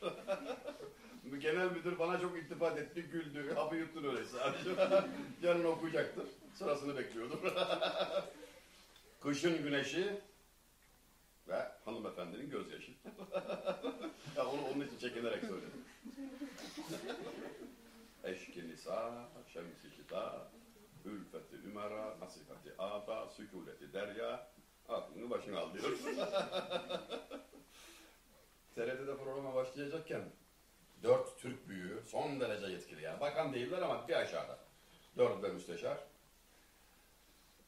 Genel müdür bana çok iltifat etti, güldü. Hapı yuttun öyleyse. Yarın okuyacaktır. Sırasını bekliyordur. Kışın güneşi ve hanımefendinin gözyaşı. ya onu onun için çekinerek söyledim. Eşki nisa, şemsi şita, ümera, nasihati aba, sükuneti derya, aklını başına al diyor. TRT'de programa başlayacakken dört Türk büyüğü son derece yetkili yani. Bakan değiller ama bir aşağıda. Dört de müsteşar.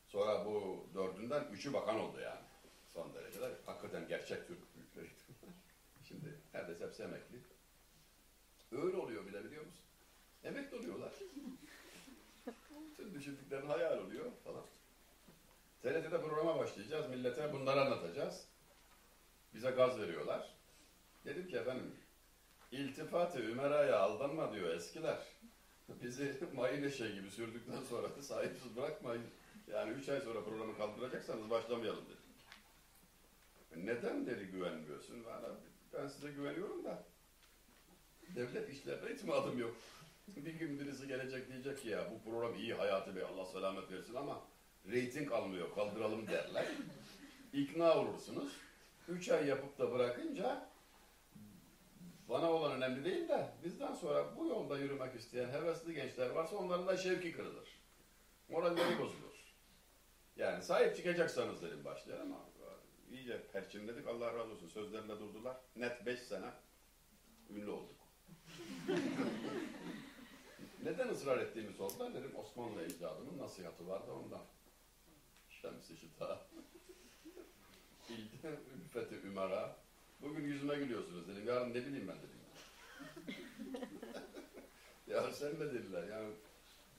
Sonra bu dördünden üçü bakan oldu yani. Son dereceler. Hakikaten gerçek Türk büyükleri. Şimdi neredeyse hepsi emekli. Öyle oluyor bile biliyor musun? Emekli oluyorlar. Düşündüklerin hayal oluyor falan. TRT'de programa başlayacağız. Millete bunları anlatacağız. Bize gaz veriyorlar. Dedim ki efendim iltifat-ı ümeraya aldanma diyor eskiler. Bizi mayın gibi sürdükten sonra da sahipsiz bırakmayın. Yani üç ay sonra programı kaldıracaksanız başlamayalım dedi. Neden dedi güvenmiyorsun? Ben size güveniyorum da devlet işlerine itimadım yok. Bir gün birisi gelecek diyecek ki ya bu program iyi Hayati Bey Allah selamet versin ama reyting almıyor kaldıralım derler. İkna olursunuz. Üç ay yapıp da bırakınca bana olan önemli değil de bizden sonra bu yolda yürümek isteyen hevesli gençler varsa onların da şevki kırılır. Moralleri bozulur. Yani sahip çıkacaksanız dedim başlayan ama iyice perçinledik. Allah razı olsun. Sözlerinde durdular. Net beş sene ünlü olduk. Neden ısrar ettiğimi sordular. Dedim Osmanlı ecdadının nasihatı vardı ondan. Şems-i şita. İlde ülfeti ümera. Bugün yüzüme gülüyorsunuz dedim. Yarın ne bileyim ben dedim. ya sen ne dediler? Yani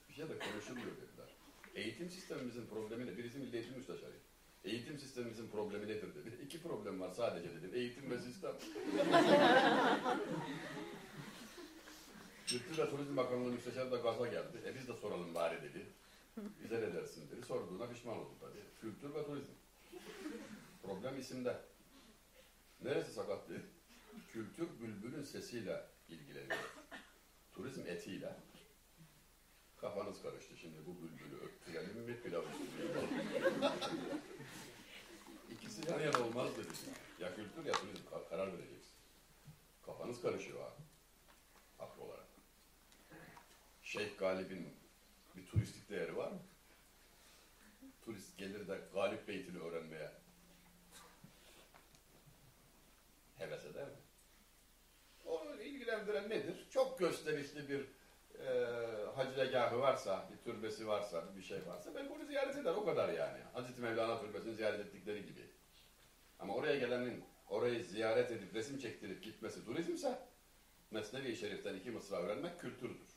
bir şey de konuşulmuyor dediler. Eğitim sistemimizin problemi ne? Birisi Milli Eğitim Müsteşarı. Eğitim sistemimizin problemi nedir dedi. İki problem var sadece dedim. Eğitim ve sistem. Kültür ve Turizm Bakanlığı müsteşarı da gaza geldi. E biz de soralım bari dedi. Bize ne dersin dedi. Sorduğuna pişman oldu tabii. Kültür ve turizm. Problem isimde. Neresi sakattı? Kültür bülbülün sesiyle ilgileniyor. Turizm etiyle. Kafanız karıştı şimdi bu bülbülü öptürelim mi pilav İkisi yan yana olmaz dedi. Ya kültür ya turizm karar vereceksin. Kafanız karışıyor ha. Şeyh Galip'in bir turistik değeri var mı? Turist gelir de Galip Beytini öğrenmeye heves eder mi? Onu ilgilendiren nedir? Çok gösterişli bir e, hacılegahı varsa, bir türbesi varsa, bir şey varsa belki onu ziyaret eder. O kadar yani. Hazreti Mevlana türbesini ziyaret ettikleri gibi. Ama oraya gelenin orayı ziyaret edip resim çektirip gitmesi turizmse Mesnevi-i Şerif'ten iki mısra öğrenmek kültürdür.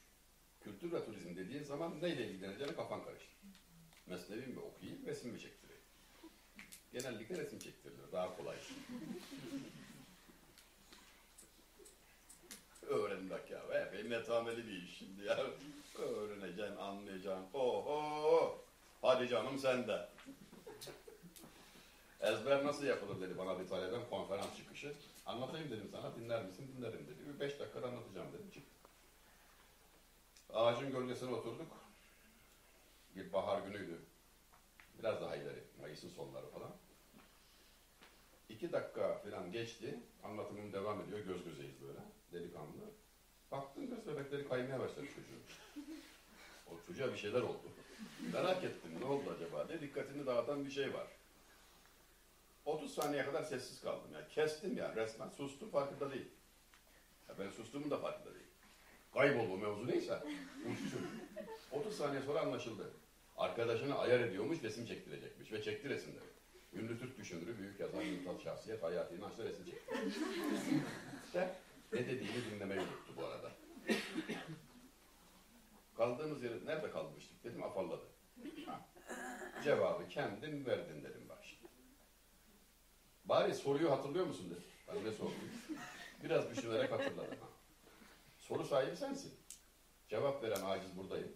Kültür ve turizm dediğin zaman neyle ilgileneceğine kafan karışır. Mesnevi mi okuyayım, resim mi çektireyim? Genellikle resim çektirilir, daha kolay. Öğren bak ya, epey metameli bir iş şimdi ya. Öğreneceksin, anlayacaksın. Oho! Hadi canım sen de. Ezber nasıl yapılır dedi bana bir talebem konferans çıkışı. Anlatayım dedim sana, dinler misin? Dinlerim dedi. Bir beş dakikada anlatacağım dedim. Çıktı. Ağacın gölgesine oturduk. Bir bahar günüydü. Biraz daha ileri, Mayıs'ın sonları falan. İki dakika falan geçti. Anlatımım devam ediyor. Göz gözeyiz böyle. Delikanlı. Baktım göz bebekleri kaymaya başladı çocuğun. O çocuğa bir şeyler oldu. Merak ettim ne oldu acaba diye dikkatini dağıtan bir şey var. 30 saniye kadar sessiz kaldım. Yani kestim ya resmen. Sustum farkında değil. Ya ben sustuğumun da farkında değil. Kayboldu mevzu neyse. Çocuk. 30 saniye sonra anlaşıldı. Arkadaşını ayar ediyormuş, resim çektirecekmiş ve çekti resimleri. Ünlü Türk düşünürü, büyük yazar, Mümtaz Şahsiyet, Hayati İnanç'ta resim çekti. İşte ne dediğini dinlemeyi unuttu bu arada. Kaldığımız yeri nerede kalmıştık dedim afalladı. Ha. Cevabı kendin verdin dedim bak şimdi. Bari soruyu hatırlıyor musun dedim. Ben ne sordum? Biraz düşünerek hatırladım. Ha. Soru sahibi sensin. Cevap veren aciz buradayım.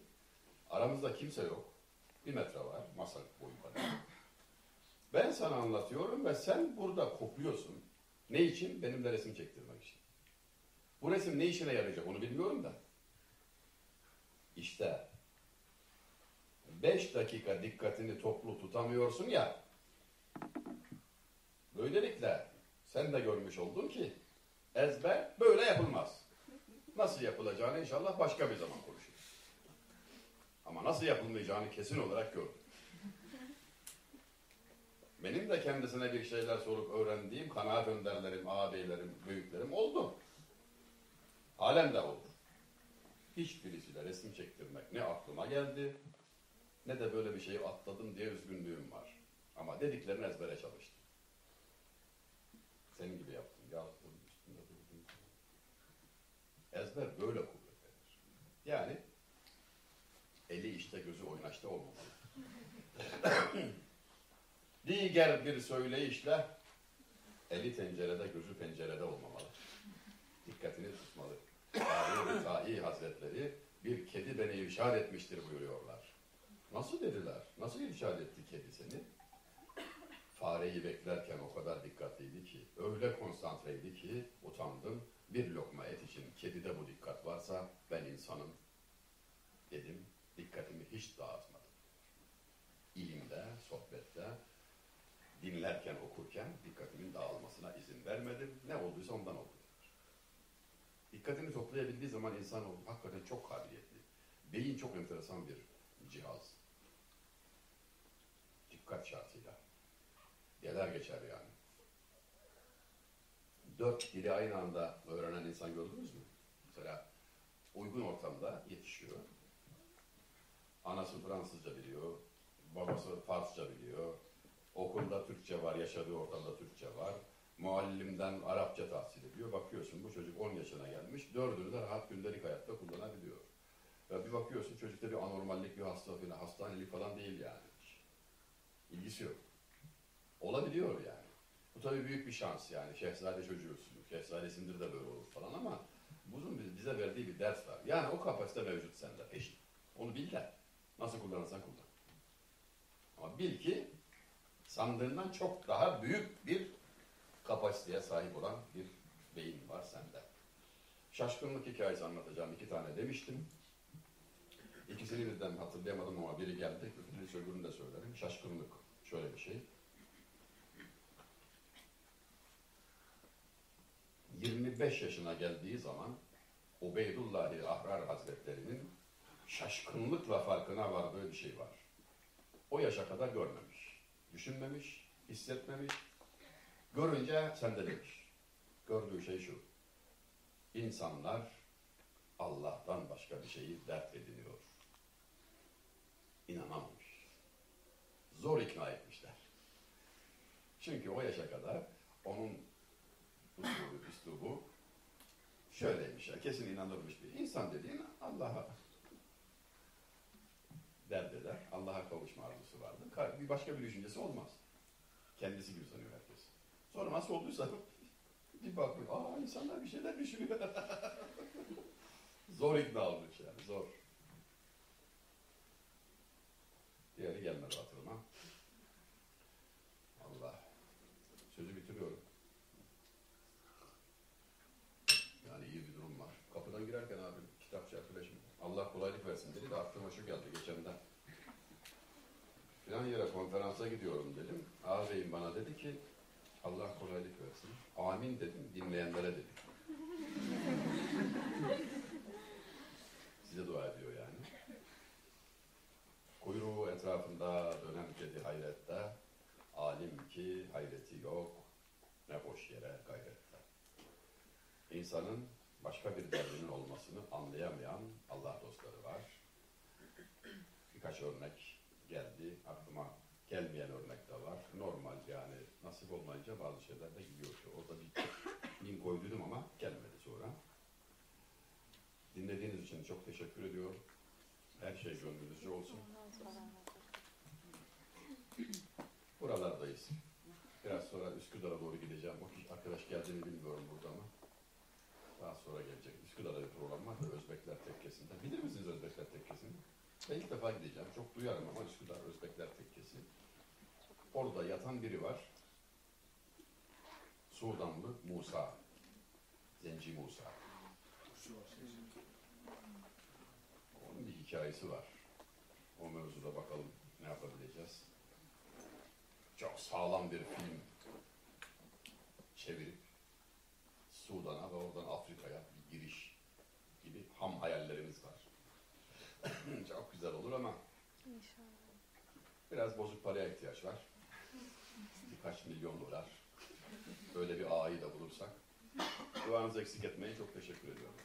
Aramızda kimse yok. Bir metre var, masa boyu kadar. Ben sana anlatıyorum ve sen burada kopuyorsun. Ne için? Benimle resim çektirmek için. Bu resim ne işine yarayacak onu bilmiyorum da. İşte beş dakika dikkatini toplu tutamıyorsun ya. Böylelikle sen de görmüş oldun ki ezber böyle yapılmaz. Nasıl yapılacağını inşallah başka bir zaman konuşuruz. Ama nasıl yapılmayacağını kesin olarak gördüm. Benim de kendisine bir şeyler sorup öğrendiğim kanaat önderlerim, ağabeylerim, büyüklerim oldu. Halen de olur. Hiçbirisiyle resim çektirmek ne aklıma geldi ne de böyle bir şeyi atladım diye üzgünlüğüm var. Ama dediklerini ezbere çalıştım. Senin gibi yaptım. Ezber böyle kuvvetlenir. Yani eli işte gözü oynaşta olmamalı. Diğer bir söyleyişle eli tencerede gözü pencerede olmamalı. Dikkatini tutmalı. Rıfai Hazretleri bir kedi beni irşad etmiştir buyuruyorlar. Nasıl dediler? Nasıl irşad etti kedi seni? Fareyi beklerken o kadar dikkatliydi ki, öyle konsantreydi ki utandım. Bir lokma et için kedide bu dikkat varsa ben insanım dedim. Dikkatimi hiç dağıtmadım. İlimde, sohbette, dinlerken, okurken dikkatimin dağılmasına izin vermedim. Ne olduysa ondan oldu. Dikkatini toplayabildiği zaman insan hakikaten çok kabiliyetli. Beyin çok enteresan bir cihaz. Dikkat şartıyla. Gelir geçer yani. Dört dili aynı anda öğrenen insan gördünüz mü? Mesela uygun ortamda yetişiyor. Anası Fransızca biliyor, babası Farsça biliyor, okulda Türkçe var, yaşadığı ortamda Türkçe var, muallimden Arapça tahsil ediyor. Bakıyorsun bu çocuk 10 yaşına gelmiş, dördünü de rahat gündelik hayatta kullanabiliyor. Ve bir bakıyorsun çocukta bir anormallik, bir hasta falan, hastanelik falan değil yani. İlgisi yok. Olabiliyor yani. Bu tabii büyük bir şans yani. Şehzade çocuğusun, şehzadesindir de böyle olur falan ama bunun bize verdiği bir ders var. Yani o kapasite mevcut sende peşin. Onu bil de nasıl kullanırsan kullan. Ama bil ki sandığından çok daha büyük bir kapasiteye sahip olan bir beyin var sende. Şaşkınlık hikayesi anlatacağım iki tane demiştim. İkisini birden hatırlayamadım ama biri geldi. Öbürünü de söylerim. Şaşkınlık şöyle bir şey. 25 yaşına geldiği zaman Ubeydullahi Ahrar Hazretleri'nin şaşkınlıkla farkına vardığı bir şey var. O yaşa kadar görmemiş, düşünmemiş, hissetmemiş. Görünce sende demiş. Gördüğü şey şu. İnsanlar Allah'tan başka bir şeyi dert ediniyor. İnanamamış. Zor ikna etmişler. Çünkü o yaşa kadar onun usulü, üslubu şöyleymiş. ya, Kesin inanırmış bir insan dediğin Allah'a dert. Allah'a kavuşma arzusu vardır. Bir başka bir düşüncesi olmaz. Kendisi gibi sanıyor herkes. Sonra nasıl olduysa bir bakıyor. Aa insanlar bir şeyler düşünüyor. zor ikna olmuş yani zor. Diğeri gelmedi hatırıma. Allah. Sözü bitiriyorum. Yani iyi bir durum var. Kapıdan girerken abi kitapçı arkadaşım Allah kolaylık versin dedi şu geldi geçenden. Filan yere konferansa gidiyorum dedim. Ağabeyim bana dedi ki Allah kolaylık versin. Amin dedim dinleyenlere dedim. Size dua ediyor yani. Kuyruğu etrafında dönen kedi hayrette. Alim ki hayreti yok. Ne boş yere gayrette. İnsanın başka bir derdinin olmasını anlayamayan Allah dostları var. Birkaç örnek geldi. Aklıma gelmeyen örnek de var. Normal yani nasip olmayınca bazı şeyler de gidiyor. Orada bir link koydum ama gelmedi sonra. Dinlediğiniz için çok teşekkür ediyorum. Her şey gönlünüzce olsun. Buralardayız. Biraz sonra Üsküdar'a doğru gideceğim. O arkadaş geldiğini bilmiyorum burada ama. Daha sonra gelecek. Üsküdar'da bir program var Özbekler Tekkesi'nde. Bilir misiniz Özbekler Tekkesi'ni? Ben defa gideceğim. Çok duyarım ama Üsküdar Özbekler Tekkesi. Orada yatan biri var. Sudanlı Musa. Zenci Musa. Onun bir hikayesi var. O mevzuda bakalım ne yapabileceğiz. Çok sağlam bir film çevirip Sudan'a ve oradan Afrika'ya bir giriş gibi ham hayallerimiz var. Çok güzel olur ama İnşallah. biraz bozuk paraya ihtiyaç var. Birkaç milyon dolar. Böyle bir ağayı da bulursak. Duanızı eksik etmeyin. Çok teşekkür ediyorum.